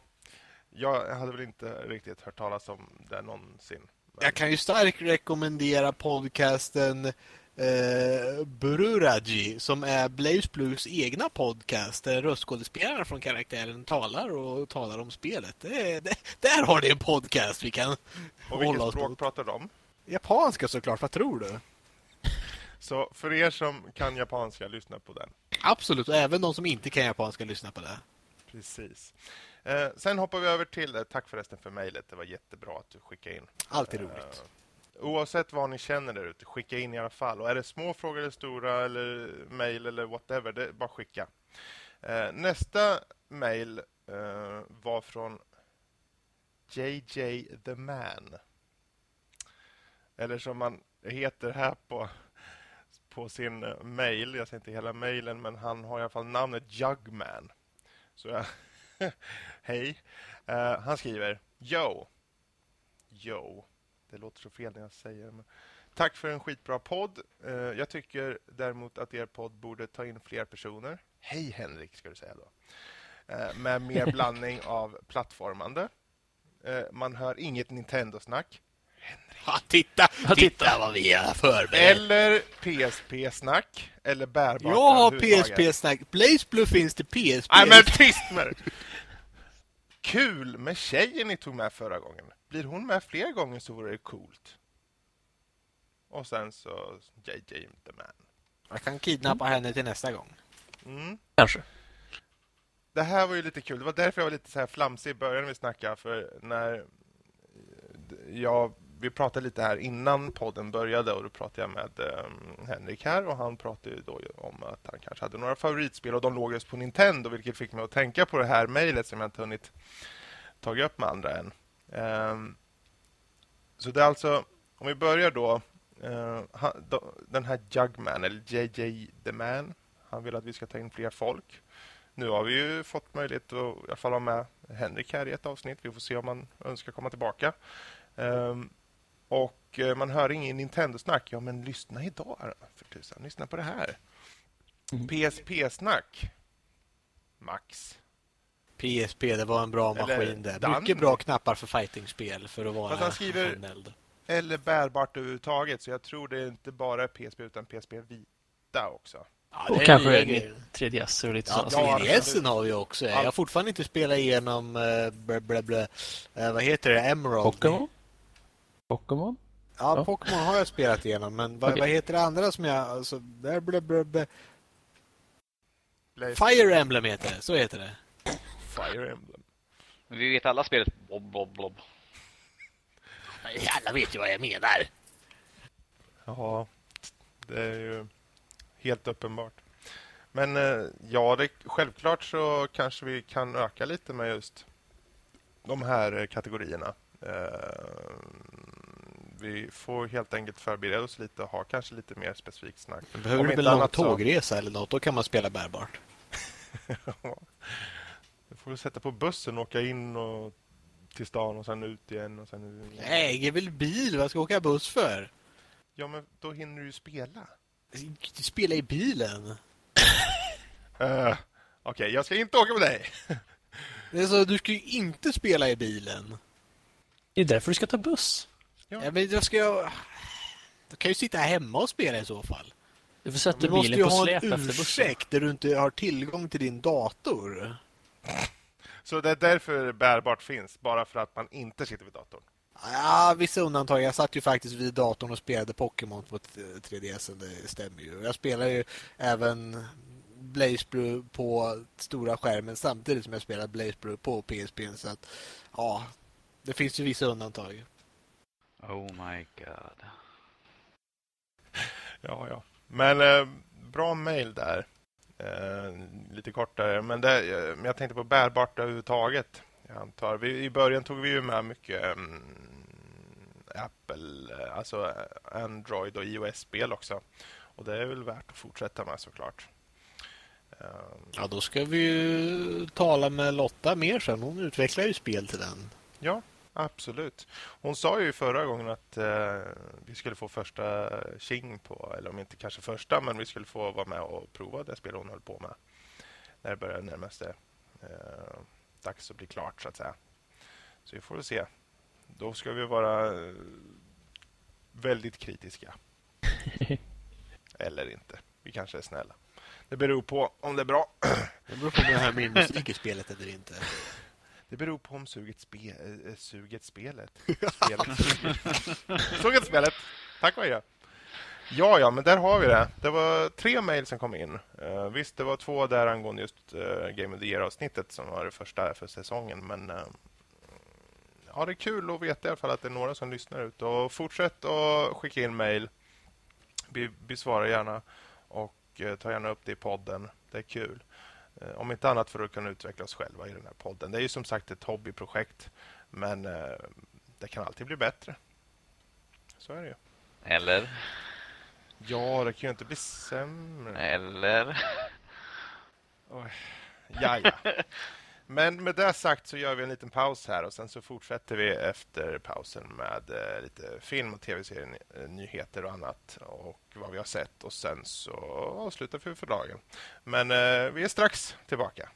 A: Jag hade väl inte riktigt hört talas om det någonsin. Men,
C: Jag kan ju starkt rekommendera podcasten eh, Bururaji som är Blaze Blues egna podcast där röstskådespelarna från karaktären talar och talar om spelet. Det, det, där har ni en podcast vi kan
A: och
C: hålla
A: vilket
C: oss
A: språk
C: på.
A: pratar de?
C: Japanska såklart, vad tror du?
A: Så för er som kan japanska, lyssna på den.
C: Absolut, och även de som inte kan japanska lyssna på det.
A: Precis. Eh, sen hoppar vi över till, eh, tack förresten för mejlet, det var jättebra att du skickade in.
C: Alltid roligt.
A: Eh, oavsett vad ni känner där ute, skicka in i alla fall. Och är det små frågor eller stora eller mejl eller whatever, det bara skicka. Eh, nästa mejl eh, var från JJ the Man. Eller som man heter här på, på sin eh, mejl. Jag ser inte hela mejlen, men han har i alla fall namnet Jugman. Så jag... Hej. Eh, han skriver Yo. Yo. Det låter så fel när jag säger det. Men... Tack för en skitbra podd. Eh, jag tycker däremot att er podd borde ta in fler personer. Hej Henrik, ska du säga då. Eh, med mer blandning av plattformande. Man hör inget Nintendo-snack.
C: Ja, titta,
D: Ja,
C: titta vad vi har förberett.
A: Eller PSP-snack. Eller bärbart
C: Jag har. PSP-snack. Blaze Blue finns det PSP.
A: Nej, men tyst med det! Kul med tjejen ni tog med förra gången. Blir hon med fler gånger så vore det coolt. Och sen så JJ the man.
C: Jag kan kidnappa henne till nästa gång.
A: Mm.
D: Kanske.
A: det här var ju lite kul. Det var därför jag var lite så här flamsig i början när vi snackade. För när jag, vi pratade lite här innan podden började och då pratade jag med um, Henrik här och han pratade då om att han kanske hade några favoritspel och de låg just på Nintendo vilket fick mig att tänka på det här mejlet som jag inte hunnit ta upp med andra än. Um, så det är alltså, om vi börjar då, uh, den här Jugman eller JJ The Man, han vill att vi ska ta in fler folk. Nu har vi ju fått möjlighet att i alla fall ha med Henrik här i ett avsnitt. Vi får se om han önskar komma tillbaka. Um, och uh, man hör ingen Nintendo-snack. Ja, men lyssna idag för tusan. Lyssna på det här. Mm. PSP-snack. Max.
C: PSP, det var en bra maskin där. Dan. Mycket bra knappar för fightingspel för att vara Fast
A: han skriver handheld. eller bärbart överhuvudtaget. Så jag tror det är inte bara PSP utan PSP Vita också.
D: Ja, och kanske 3DS och lite
C: ja, sånt. 3DS har vi också. Jag har fortfarande inte spelat igenom äh, blä, blä, blä, äh, vad heter det? Emerald.
D: Pokémon? Pokémon?
C: Ja, ja. Pokémon har jag spelat igenom. Men vad, okay. vad heter det andra som jag... Alltså, blä, blä, blä. Fire Emblem heter det. Så heter det.
A: Fire Emblem.
B: Vi vet alla spelet Bob, Bob, Bob.
C: Alla vet ju vad jag menar.
A: Ja, det är ju helt uppenbart. Men eh, ja, det, självklart så kanske vi kan öka lite med just de här kategorierna. Vi får helt enkelt förbereda oss lite och ha kanske lite mer specifikt snack.
C: behöver Om du väl någon tågresa så... eller något, då kan man spela bärbart.
A: Du får du sätta på bussen och åka in och till stan och sen ut igen. Och sen...
C: Nej, det är väl bil. Vad ska jag åka buss för?
A: Ja, men då hinner du ju spela.
C: Spela i bilen. uh,
A: Okej, okay, jag ska inte åka med dig.
C: det är så, du ska ju inte spela i bilen.
D: Det är därför du ska ta buss.
C: Ja, ja men då ska jag... Då kan jag ju sitta hemma och spela i så fall.
D: Du får sätta ja, bilen på släp efter bussen. Du måste
C: ju ha en ursäkt där du inte har tillgång till din dator.
A: Så det är därför bärbart finns, bara för att man inte sitter vid datorn.
C: Ja, vissa undantag. Jag satt ju faktiskt vid datorn och spelade Pokémon på 3DS. Det stämmer ju. Jag spelar ju även Blaze Blue på stora skärmen samtidigt som jag spelar Blaze Blue på PSP. Så att, ja, det finns ju vissa undantag.
B: Oh my god.
A: Ja, ja. Men eh, bra mail där. Eh, lite kortare. Men det, eh, jag tänkte på bärbart överhuvudtaget. Jag antar. Vi, I början tog vi ju med mycket um, Apple, eh, alltså Android och iOS-spel också. Och det är väl värt att fortsätta med såklart.
C: Um, ja, då ska vi ju tala med Lotta mer sen. Hon utvecklar ju spel till den.
A: Ja, Absolut. Hon sa ju förra gången att eh, vi skulle få första King på, eller om inte kanske första, men vi skulle få vara med och prova det spel hon höll på med. När det börjar närma sig eh, dags att bli klart så att säga. Så vi får se. Då ska vi vara eh, väldigt kritiska. eller inte. Vi kanske är snälla. Det beror på om det är bra.
C: det beror på om det här med musik i spelet eller inte.
A: Det beror på om suget, spe, äh, suget spelet. spelet suget spelet. Tack jag. Ja, ja, men där har vi det. Det var tre mejl som kom in. Uh, visst, det var två där angående just uh, Game of the Year-avsnittet som var det första för säsongen. Men uh, ja, det är kul att veta i alla fall att det är några som lyssnar ut. Och fortsätt att skicka in mejl. Vi besvarar gärna och ta gärna upp det i podden. Det är kul. Eh, om inte annat för att kunna utveckla oss själva i den här podden. Det är ju som sagt ett hobbyprojekt, men eh, det kan alltid bli bättre. Så är det ju.
B: Eller?
A: Ja, det kan ju inte bli sämre.
B: Eller?
A: Ja, ja. Men med det sagt så gör vi en liten paus här och sen så fortsätter vi efter pausen med eh, lite film och tv-serienyheter eh, och annat och vad vi har sett och sen så avslutar vi för dagen. Men eh, vi är strax tillbaka.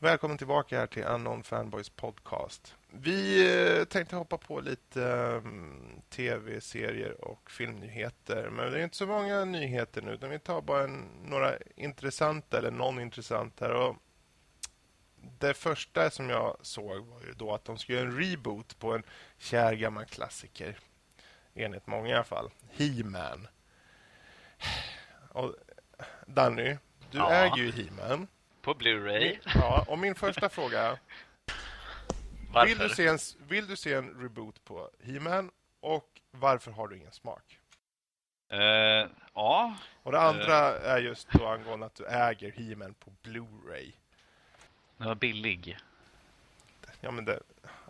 A: Välkommen tillbaka här till Unknown Fanboys podcast. Vi eh, tänkte hoppa på lite um, tv-serier och filmnyheter. Men det är inte så många nyheter nu, utan vi tar bara en, några intressanta eller non-intressanta. Och det första som jag såg var ju då att de skulle göra en reboot på en kär gammal klassiker. Enligt många i alla fall. He-Man. Och Danny, du ja. äger ju He-Man.
B: På Blu-ray.
A: Ja, och min första fråga. Vill du, se en, vill du se en reboot på He-Man och varför har du ingen smak?
B: Uh, ja.
A: Och det andra uh, är just då angående att du äger He-Man på Blu-ray.
B: Den var billig.
A: Ja, men det...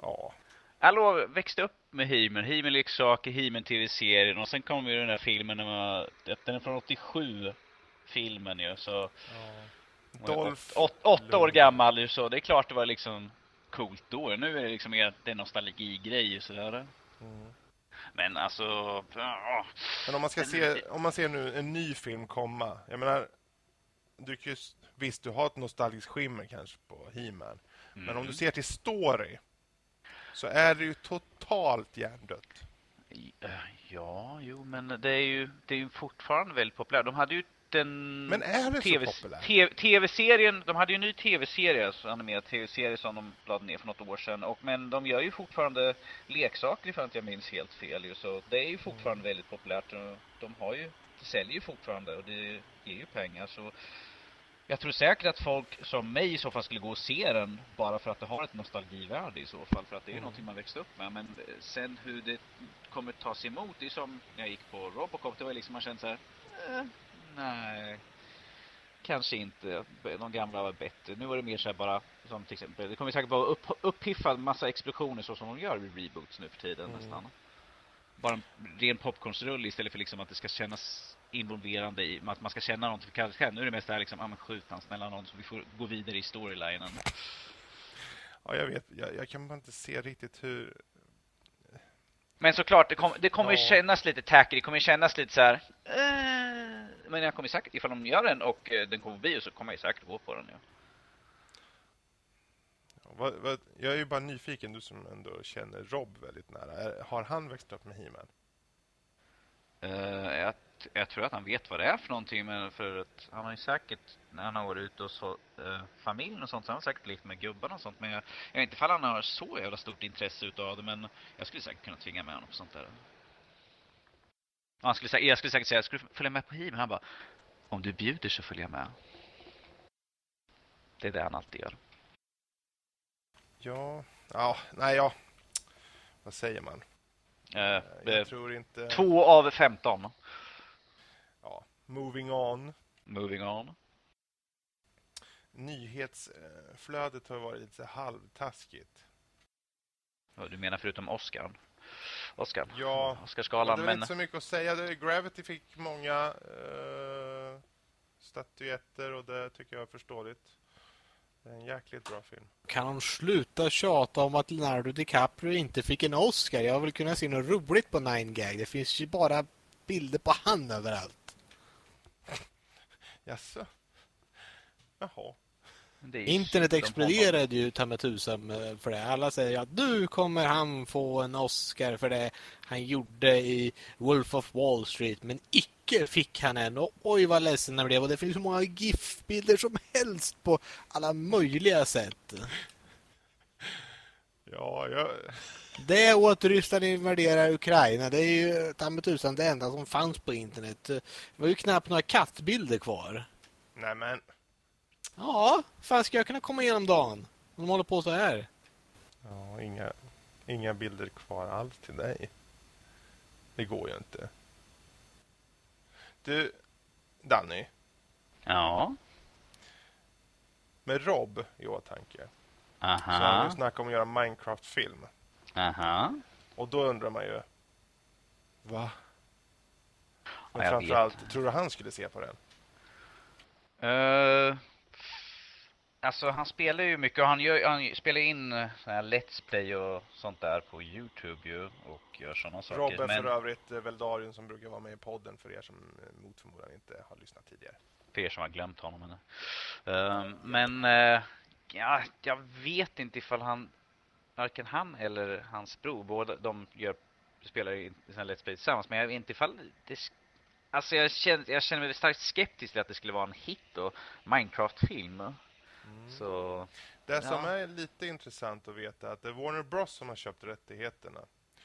A: Ja.
B: Hallå, växte upp med He-Man. He-Man leksaker, He-Man tv-serien och sen kom ju den där filmen, den, var, den är från 87 filmen ju så ja. Dolph åt, åtta år gammal ju så det är klart det var liksom coolt då. Nu är det liksom mer det nostalgi-grej sådär. Mm. Men alltså...
A: Men om man ska se, om man ser nu en ny film komma. Jag menar, du just, visst du har ett nostalgiskt skimmer kanske på He-Man. Mm. Men om du mm. ser till story så är det ju totalt hjärndött.
B: Ja, jo, men det är ju, det är ju fortfarande väldigt populärt. De hade ju
A: den Men är det TV, så
B: populärt? TV-serien, de hade ju en ny TV-serie, animerad TV-serie som de lade ner för något år sedan. Och, men de gör ju fortfarande leksaker ifall inte jag minns helt fel. Så det är ju fortfarande mm. väldigt populärt. De har ju, det säljer ju fortfarande och det ger ju pengar. Så jag tror säkert att folk som mig i så fall skulle gå och se den bara för att det har ett nostalgivärde i så fall. För att det är mm. någonting man växte upp med. Men sen hur det kommer tas emot, det är som när jag gick på Robocop. Det var liksom man kände så här, eh, Nej. Kanske inte. De gamla var bättre. Nu var det mer så här bara, som till exempel, det kommer säkert vara upp, upphiffad massa explosioner så som de gör vid reboots nu för tiden mm. nästan. Bara en ren popcornsrulle istället för liksom att det ska kännas involverande i, att man ska känna någonting för karaktären. Nu är det mest där liksom, ja men skjut han snälla någon så vi får gå vidare i storylinen.
A: Ja, jag vet. Jag, jag kan bara inte se riktigt hur...
B: Men såklart, det, kom, det kommer ja. kännas lite tacky. Det kommer kännas lite så här... Eh, men jag kommer säkert, ifall de gör den och eh, den kommer på bio så kommer jag säkert gå på den. Ja.
A: Vad, vad, jag är ju bara nyfiken, du som ändå känner Rob väldigt nära. Har han växt upp med He-Man?
B: Uh, jag, jag, tror att han vet vad det är för någonting, men för att han har ju säkert, när han har varit ute hos uh, familjen och sånt, så har han säkert lekt med gubbarna och sånt. Men jag, jag vet inte ifall han har så jävla stort intresse utav det, men jag skulle säkert kunna tvinga med honom på sånt där. Han skulle säga, jag skulle säkert säga, du följa med på hiv? Men han bara, om du bjuder så följer jag med. Det är det han alltid gör.
A: Ja, ja, nej ja. Vad säger man?
B: Uh, jag uh, tror inte... Två av femton.
A: Ja, moving on.
B: Moving on.
A: Nyhetsflödet har varit lite halvtaskigt.
B: Du menar förutom Oscar? Oscar.
A: Ja,
B: Oscarsgalan.
A: det var men... inte så mycket att säga. Gravity fick många uh, statyetter och det tycker jag är förståeligt. Det är en jäkligt bra film.
C: Kan de sluta tjata om att Leonardo DiCaprio inte fick en Oscar? Jag vill kunna se något roligt på Nine Gag. Det finns ju bara bilder på han överallt.
A: Jaså? Jaha.
C: Internet exploderade ju ta med tusen eh, för det. Alla säger att nu kommer han få en Oscar för det han gjorde i Wolf of Wall Street. Men icke fick han en. Och oj vad ledsen han blev. Och det finns så många GIF-bilder som helst på alla möjliga sätt.
A: Ja, jag...
C: Det är att Ryssland invaderar Ukraina. Det är ju ta med tusan det enda som fanns på internet. Det var ju knappt några kattbilder kvar.
A: Nej men...
C: Ja, fan ska jag kunna komma igenom dagen? Om de håller på så här.
A: Ja, inga, inga bilder kvar alls till dig. Det går ju inte. Du, Danny.
B: Ja?
A: Med Rob i åtanke.
B: Aha.
A: Så har vi snackat om att göra Minecraft-film.
B: Aha.
A: Och då undrar man ju... Va? Men ja, framförallt, tror du han skulle se på den?
B: Uh, Alltså han spelar ju mycket och han, gör, han spelar in eh, här Let's Play och sånt där på Youtube ju och gör sådana saker.
A: Robin men... för övrigt eh, Veldarion som brukar vara med i podden för er som eh, mot förmodan inte har lyssnat tidigare.
B: För er som har glömt honom. Men, uh, men uh, ja, jag vet inte ifall han, varken han eller hans bror, båda de gör, spelar i sina Let's Play tillsammans, men jag vet inte ifall det Alltså jag känner, jag känner mig starkt skeptisk till att det skulle vara en hit och Minecraft-film. Mm. Så...
A: Det ja. som är lite intressant att veta är att det är Warner Bros som har köpt rättigheterna.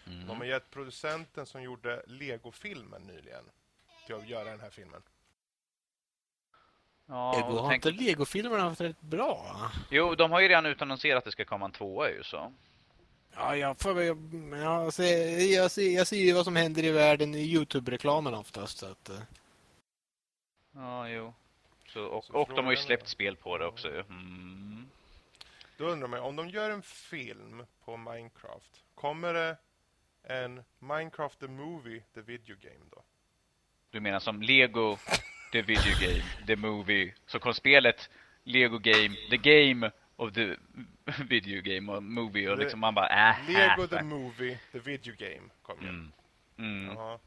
A: Mm. De har gett producenten som gjorde Lego-filmen nyligen till att göra den här filmen.
C: Ja, Lego, har tänk... inte Lego-filmerna haft rätt bra?
B: Jo, de har ju redan utannonserat att det ska komma en tvåa ju så.
C: Ja, jag, får, jag, jag, ser, jag, ser, jag ser ju vad som händer i världen i Youtube-reklamen oftast. Så att, eh.
B: Ja, jo. Så, och, så och de har ju släppt spel på det också. Mm.
A: Då undrar man, om de gör en film på Minecraft, kommer det en Minecraft the Movie, the video game då?
B: Du menar som Lego the video game, the movie. Så kom spelet Lego game, the game of the video game och movie och liksom man bara äh,
A: Lego äh, the movie, the video game kom mm.
B: mm. Jaha.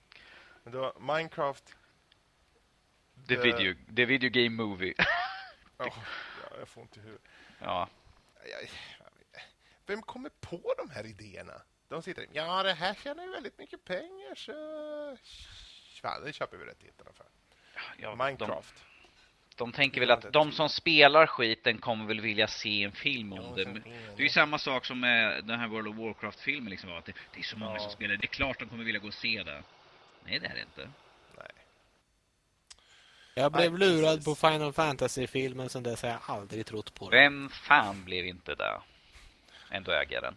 A: Men då Minecraft
B: the, video the video game movie.
A: ja, jag får inte hur.
B: Ja.
A: Vem kommer på de här idéerna? De sitter ja det här tjänar ju väldigt mycket pengar så fan, det köper vi rättigheterna för. Ja, Minecraft.
B: De de tänker väl att de som spelar skiten kommer väl vilja se en film om det. Det är ju samma sak som med den här World of Warcraft-filmen. Liksom, att det, det, är så många ja. som spelar. Det är klart de kommer vilja gå och se det. Nej, det är det inte.
C: Jag blev Nej, lurad precis. på Final Fantasy-filmen, sen dess har jag aldrig trott på
B: det. Vem fan blev inte det? Ändå äger den.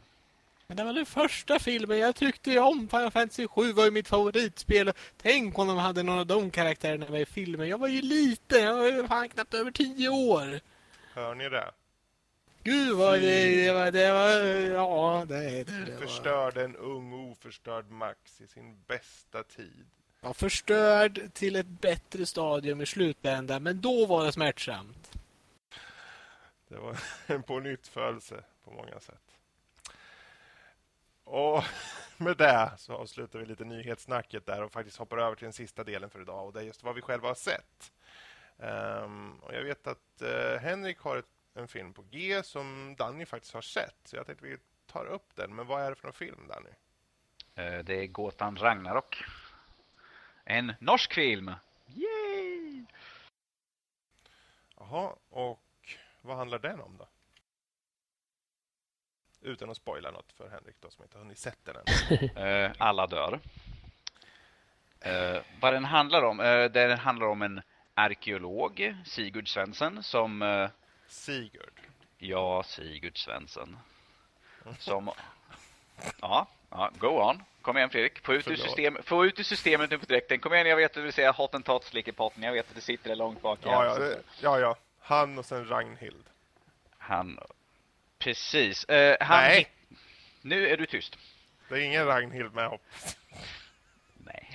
C: Men det var den första filmen. Jag tyckte om Final Fantasy 7 var ju mitt favoritspel. Tänk om de hade någon av de karaktärerna med i filmen. Jag var ju liten. Jag var ju fan knappt över tio år.
A: Hör ni det?
C: Gud vad det, det var, det var, ja det, det, det
A: Förstörde en ung oförstörd Max i sin bästa tid.
C: Ja, förstörd till ett bättre stadium i slutändan, men då var det smärtsamt.
A: Det var en pånyttfödelse på många sätt. Och med det så avslutar vi lite nyhetssnacket där och faktiskt hoppar över till den sista delen för idag och det är just vad vi själva har sett. Um, och jag vet att uh, Henrik har ett, en film på G som Danny faktiskt har sett. Så jag tänkte vi tar upp den. Men vad är det för en film, Danny?
B: Uh, det är Gåtan Ragnarok. En norsk film. Yay!
A: Jaha, och vad handlar den om då? Utan att spoila något för Henrik då, som inte har hunnit sett den
B: än. uh, alla dör. Uh, vad den handlar om? Uh, den handlar om en arkeolog, Sigurd Svensson, som...
A: Sigurd?
B: Ja, Sigurd Svensson. Som... ja, ja, go on. Kom igen Fredrik, få ut, ur system, få ut ur systemet nu på direkten. Kom igen, jag vet att du vill säga hottentott slickepotten. Jag vet att du sitter där långt bak
A: ja, ja, det, ja, ja. Han och sen Ragnhild.
B: Han Precis. Uh, han Nej. Nu är du tyst.
A: Det är ingen Ragnhild med hopp.
B: Nej.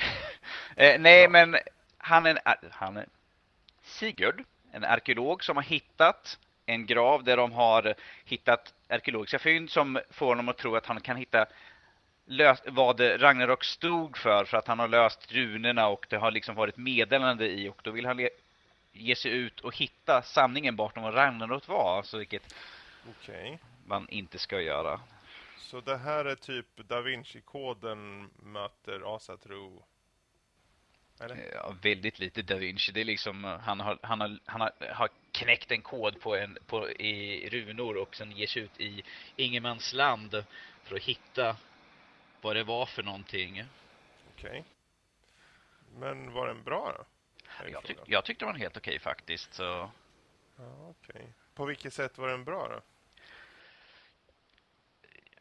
B: uh, nej, ja. men han är, han är Sigurd, en arkeolog som har hittat en grav där de har hittat arkeologiska fynd som får honom att tro att han kan hitta löst, vad Ragnarok stod för, för att han har löst runorna och det har liksom varit meddelande i och då vill han ge sig ut och hitta sanningen bortom vad Ragnarok var, alltså vilket
A: okay.
B: man inte ska göra.
A: Så det här är typ Da Vinci-koden möter Asatro?
B: Eller? Ja, väldigt lite Da Vinci. Det är liksom, han har, han har, han har, har knäckt en kod på en, på, i runor och sen ger sig ut i ingenmansland för att hitta vad det var för någonting.
A: Okej. Okay. Men var den bra då?
B: Jag, tyck, jag tyckte den var helt okej okay, faktiskt. Så...
A: Ja, okay. På vilket sätt var den bra då?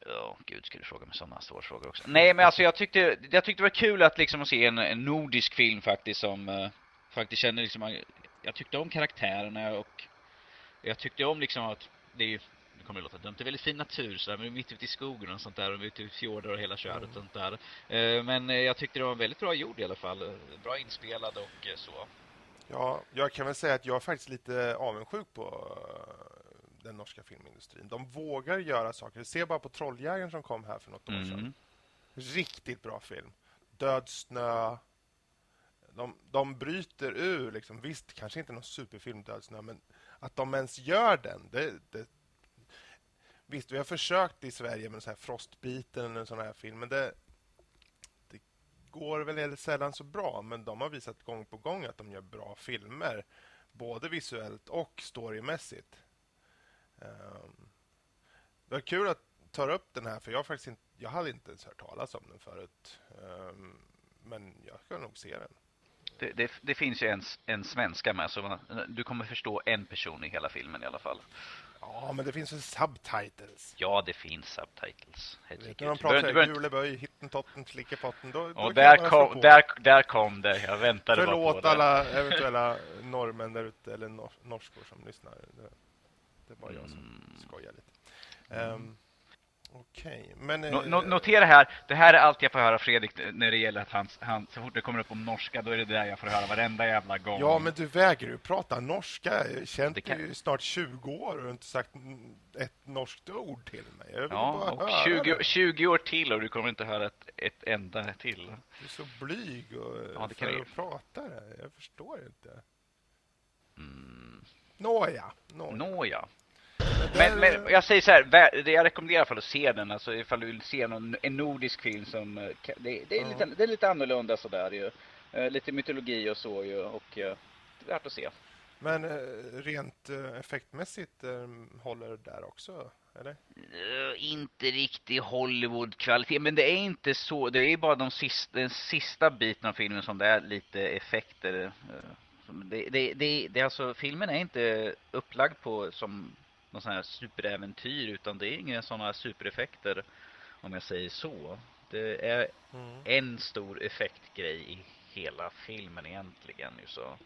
B: Ja, gud, ska du fråga mig sådana svåra frågor också. Nej, men alltså jag tyckte, jag tyckte det var kul att liksom se en, en nordisk film faktiskt som uh, faktiskt känner liksom, jag tyckte om karaktärerna och jag tyckte om liksom att det är det kommer att låta dumt. Det är väldigt fin natur så där, men mitt ute i skogen och sånt där och ute i fjordar och hela köret och sånt där. Uh, men eh, jag tyckte det var väldigt bra gjord i alla fall. Bra inspelad och så.
A: Ja, jag kan väl säga att jag är faktiskt lite avundsjuk på den norska filmindustrin. De vågar göra saker. Se bara på Trolljägaren som kom här för något år mm. sedan. Riktigt bra film. Död snö. De, de bryter ur, liksom. visst, kanske inte någon superfilm Död snö, men att de ens gör den, det, det, visst, vi har försökt i Sverige med så här Frostbiten eller en sån här film, men det, det går väl sällan så bra. Men de har visat gång på gång att de gör bra filmer, både visuellt och storymässigt. Um, det var kul att ta upp den här, för jag, faktiskt inte, jag hade inte ens hört talas om den förut. Um, men jag ska nog se den.
B: Det, det, det, finns ju en, en svenska med, så man, du kommer förstå en person i hela filmen i alla fall.
A: Ja, men det finns väl subtitles?
B: Ja, det finns subtitles.
A: Helt när de pratar juleböj, hittentotten, slickepotten, då,
B: då där, kom, där, där kom det. Jag väntade
A: Förlåt
B: bara på det.
A: alla eventuella norrmän där ute, eller norskor som lyssnar. Det, det är bara jag som mm. skojar lite. Um, Okej, okay. men...
B: No, no, notera här, det här är allt jag får höra Fredrik när det gäller att han, han, så fort det kommer upp om norska, då är det där jag får höra varenda jävla gång.
A: Ja, men du väger ju prata norska. Jag har känt kan... dig i snart 20 år och inte sagt ett norskt ord till mig.
B: ja, och 20, 20, år till och du kommer inte höra ett, ett enda till.
A: Du är så blyg och ja, det för att prata Jag förstår inte. Mm. Nåja.
B: Nåja. Nåja. Men, men, jag säger så här, jag rekommenderar i alla fall att se den. Alltså ifall du vill se någon, en nordisk film som, eh, det, det är, lite, det är lite annorlunda sådär ju. Eh, lite mytologi och så ju och det är värt att se.
A: Men rent effektmässigt håller det där också, eller?
B: inte riktigt Hollywood-kvalitet, men det är inte så. Det är bara de sista, den sista biten av filmen som det är lite effekter. Det, det, det, det, alltså, filmen är inte upplagd på som någon sån här superäventyr utan det är inga sådana supereffekter om jag säger så. Det är mm. en stor effektgrej i hela filmen egentligen ju så.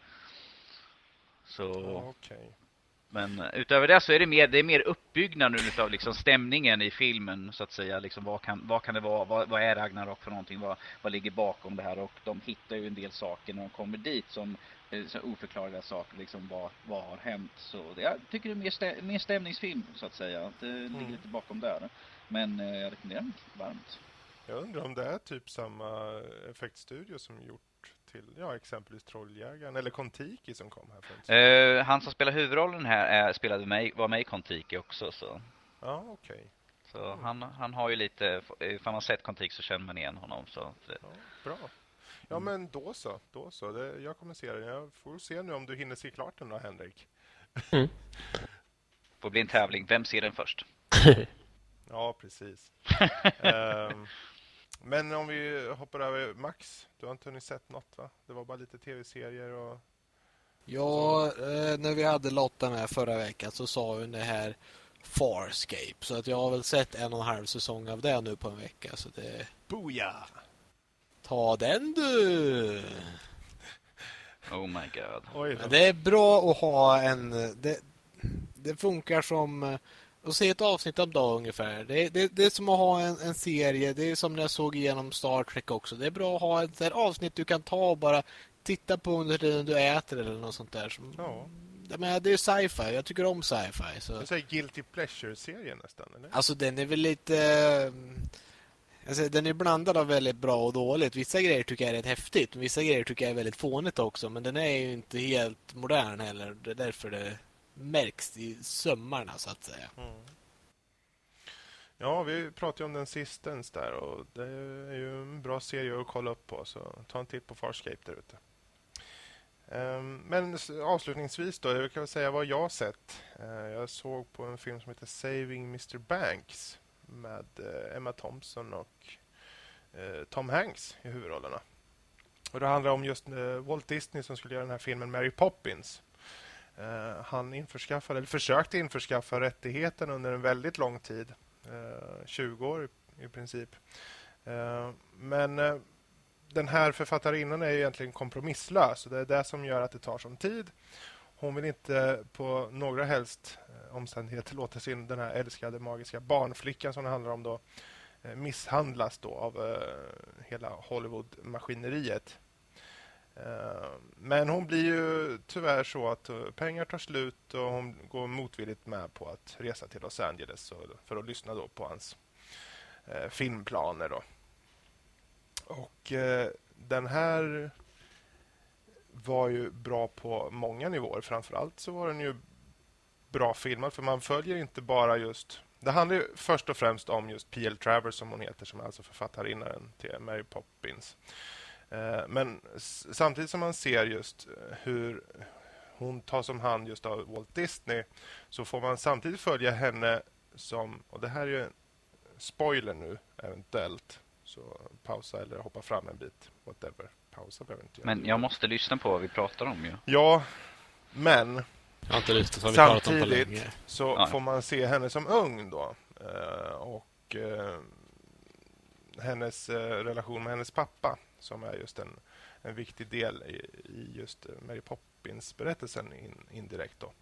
B: Så
A: okay.
B: Men utöver det så är det mer det är mer uppbyggnaden utav liksom stämningen i filmen så att säga liksom vad kan vad kan det vara vad, vad är Ragnarok för någonting vad vad ligger bakom det här och de hittar ju en del saker när de kommer dit som Eh, så oförklarliga saker, liksom vad, vad har hänt. Så jag tycker det är mer, stä, mer stämningsfilm så att säga. Det mm. ligger lite bakom där. Men eh, jag rekommenderar den varmt.
A: Jag undrar om det är typ samma effektstudio som gjort till ja, exempelvis Trolljägaren eller Kontiki som kom här
B: för uh, Han som spelar huvudrollen här är, spelade mig, var med i Kontiki också. Så.
A: Ja, okej. Okay.
B: Så mm. han, han har ju lite, ifall man har sett Kontiki så känner man igen honom. Så det...
A: ja, bra. Ja, men då så. Då så. Det, jag kommer se den. Jag får se nu om du hinner se klart den då, Henrik. Mm.
B: Får bli en tävling. Vem ser den först?
A: ja, precis. um, men om vi hoppar över Max. Du har inte hunnit sett något, va? Det var bara lite tv-serier och...
C: Ja, eh, när vi hade Lotta med förra veckan så sa hon det här Farscape. Så att jag har väl sett en och en halv säsong av det nu på en vecka. Så det...
A: Booyah!
C: Ta den du!
B: Oh my god.
C: Det är bra att ha en... Det, det funkar som att se ett avsnitt om dag ungefär. Det, det, det är som att ha en, en, serie. Det är som när jag såg igenom Star Trek också. Det är bra att ha ett där avsnitt du kan ta och bara titta på under tiden du äter eller något sånt där. Som, ja. Men det är sci-fi. Jag tycker om sci-fi. Så.
A: Det är guilty pleasure-serien nästan, eller?
C: Alltså den är väl lite... Alltså, den är blandad av väldigt bra och dåligt. Vissa grejer tycker jag är rätt häftigt. Vissa grejer tycker jag är väldigt fånigt också. Men den är ju inte helt modern heller. Det är därför det märks i sömmarna så att säga. Mm.
A: Ja, vi pratade ju om den sistens där och det är ju en bra serie att kolla upp på. Så ta en titt på Farscape där ute. Ehm, men avslutningsvis då, jag kan säga vad jag sett. Ehm, jag såg på en film som heter Saving Mr. Banks med eh, Emma Thompson och eh, Tom Hanks i huvudrollerna. Och det handlar om just eh, Walt Disney som skulle göra den här filmen Mary Poppins. Eh, han införskaffade, eller försökte införskaffa rättigheten under en väldigt lång tid. Eh, 20 år i princip. Eh, men den här författarinnan är egentligen kompromisslös. och Det är det som gör att det tar sån tid. Hon vill inte på några helst omständigheter låta sin den här älskade magiska barnflickan som det handlar om då misshandlas då av eh, hela Hollywood-maskineriet. Eh, men hon blir ju tyvärr så att eh, pengar tar slut och hon går motvilligt med på att resa till Los Angeles för att lyssna då på hans eh, filmplaner. Då. Och den här var ju bra på många nivåer. Framförallt så var den ju bra filmad för man följer inte bara just Det handlar ju först och främst om just P.L. Travers som hon heter, som är alltså författarinnan till Mary Poppins. Eh, men samtidigt som man ser just eh, hur hon tas om hand just av Walt Disney så får man samtidigt följa henne som, och det här är ju en spoiler nu eventuellt, så pausa eller hoppa fram en bit, whatever. Pausa behöver inte
B: Men jag måste lyssna på vad vi pratar om ju.
A: Ja, men
C: jag lyssnat
A: samtidigt om så ja. får man se henne som ung då. Eh, och hennes relation med hennes pappa som är just en, en viktig del i, i just Mary Poppins-berättelsen in, indirekt. Då.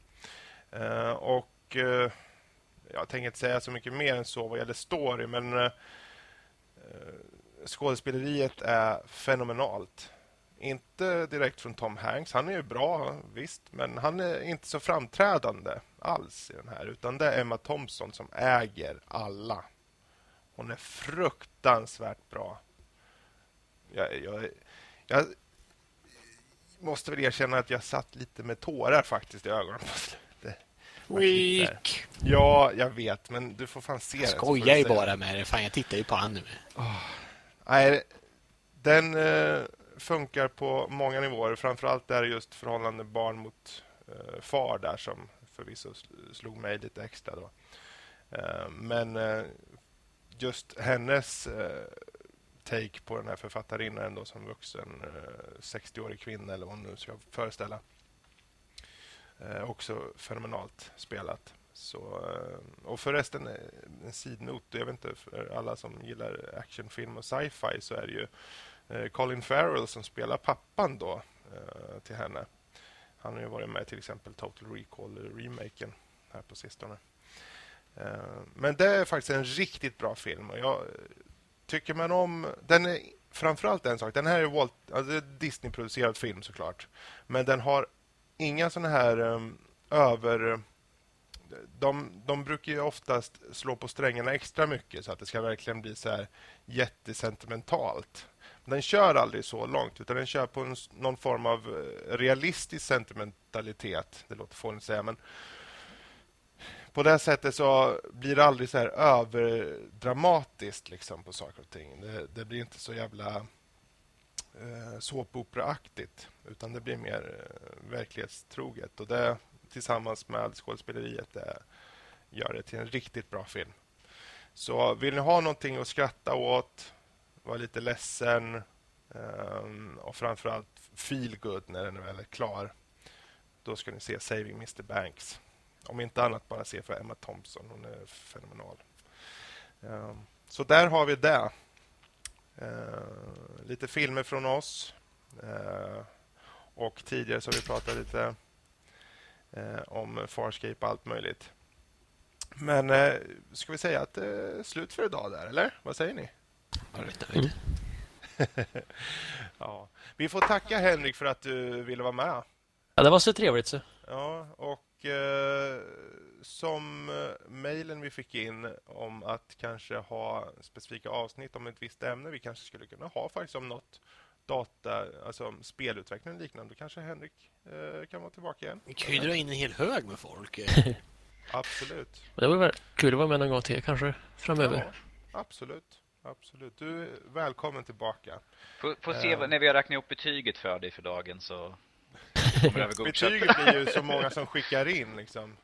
A: Eh, och eh, Jag tänker inte säga så mycket mer än så vad gäller story, men eh, skådespeleriet är fenomenalt. Inte direkt från Tom Hanks. Han är ju bra, visst, men han är inte så framträdande alls i den här. Utan det är Emma Thompson som äger alla. Hon är fruktansvärt bra jag, jag, jag, måste väl erkänna att jag satt lite med tårar faktiskt i ögonen på slutet.
C: Weak.
A: Ja, jag vet, men du får fan se
C: jag skojar ju bara med det. Fan, jag tittar ju på nu.
A: Oh. Nej, den eh, funkar på många nivåer. Framförallt är det just förhållande barn mot eh, far där som förvisso slog mig lite extra. Då. Eh, men eh, just hennes eh, take på den här författarinnan då, som vuxen eh, 60-årig kvinna eller vad hon nu ska föreställa. Eh, också fenomenalt spelat. Så, eh, och förresten, eh, en sidnot. Jag vet inte, för alla som gillar actionfilm och sci-fi så är det ju eh, Colin Farrell som spelar pappan då eh, till henne. Han har ju varit med till exempel Total Recall-remaken här på sistone. Eh, men det är faktiskt en riktigt bra film. Och jag tycker man om... Den är framförallt en sak. Den här är Walt, alltså Disney-producerad film såklart. Men den har inga såna här um, över... De, de brukar ju oftast slå på strängarna extra mycket så att det ska verkligen bli så här jättesentimentalt. Den kör aldrig så långt, utan den kör på en, någon form av eh, realistisk sentimentalitet. Det låter fånigt att säga, men på det sättet så blir det aldrig så här överdramatiskt liksom, på saker och ting. Det, det blir inte så jävla eh, såpoperaaktigt utan det blir mer eh, verklighetstroget. Och det tillsammans med skådespeleriet det gör det till en riktigt bra film. Så vill ni ha någonting att skratta åt, vara lite ledsen eh, och framförallt feel good när den väl är klar, då ska ni se Saving Mr Banks. Om inte annat bara se för Emma Thompson. Hon är fenomenal. Ehm, så där har vi det. Ehm, lite filmer från oss. Ehm, och tidigare så har vi pratat lite om Farscape och allt möjligt. Men eh, ska vi säga att det är slut för idag där, eller? Vad säger ni?
C: Mm.
A: ja. Vi får tacka Henrik för att du ville vara med.
D: Ja, det var så trevligt. Så.
A: Ja, och eh, som eh, mejlen vi fick in om att kanske ha specifika avsnitt om ett visst ämne vi kanske skulle kunna ha faktiskt om något data, alltså spelutveckling och liknande. Då kanske Henrik eh, kan vara tillbaka igen.
C: Vi kan ju dra in en hel hög med folk.
A: absolut.
D: Det vore kul att vara med någon gång till kanske framöver.
A: Ja, absolut. Absolut. Du är välkommen tillbaka.
B: Får, får se uh, när vi har räknat upp betyget för dig för dagen så
A: Betyget blir ju så många som skickar in. Liksom.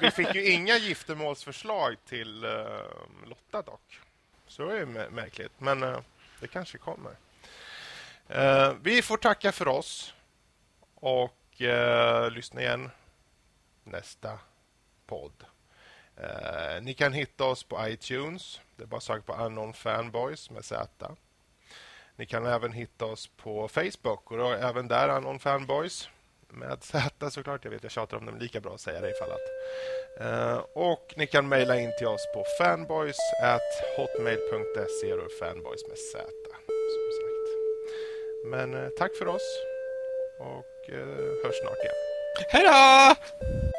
A: Vi fick ju inga giftermålsförslag till uh, Lotta dock. Så är det märkligt, men uh, det kanske kommer. Uh, vi får tacka för oss och lyssna igen nästa podd. ni kan hitta oss på iTunes. Det är bara att söka på Unknown Fanboys med Z. Ni kan även hitta oss på Facebook och då även där Anon Fanboys med Z såklart. Jag vet jag tjatar om dem lika bra att säga det ifall att. Uh, och ni kan mejla in till oss på fanboys hotmail.se och fanboys med Z. Som sagt. Men uh, tack för oss och uh, hörs snart igen.
C: Hej då!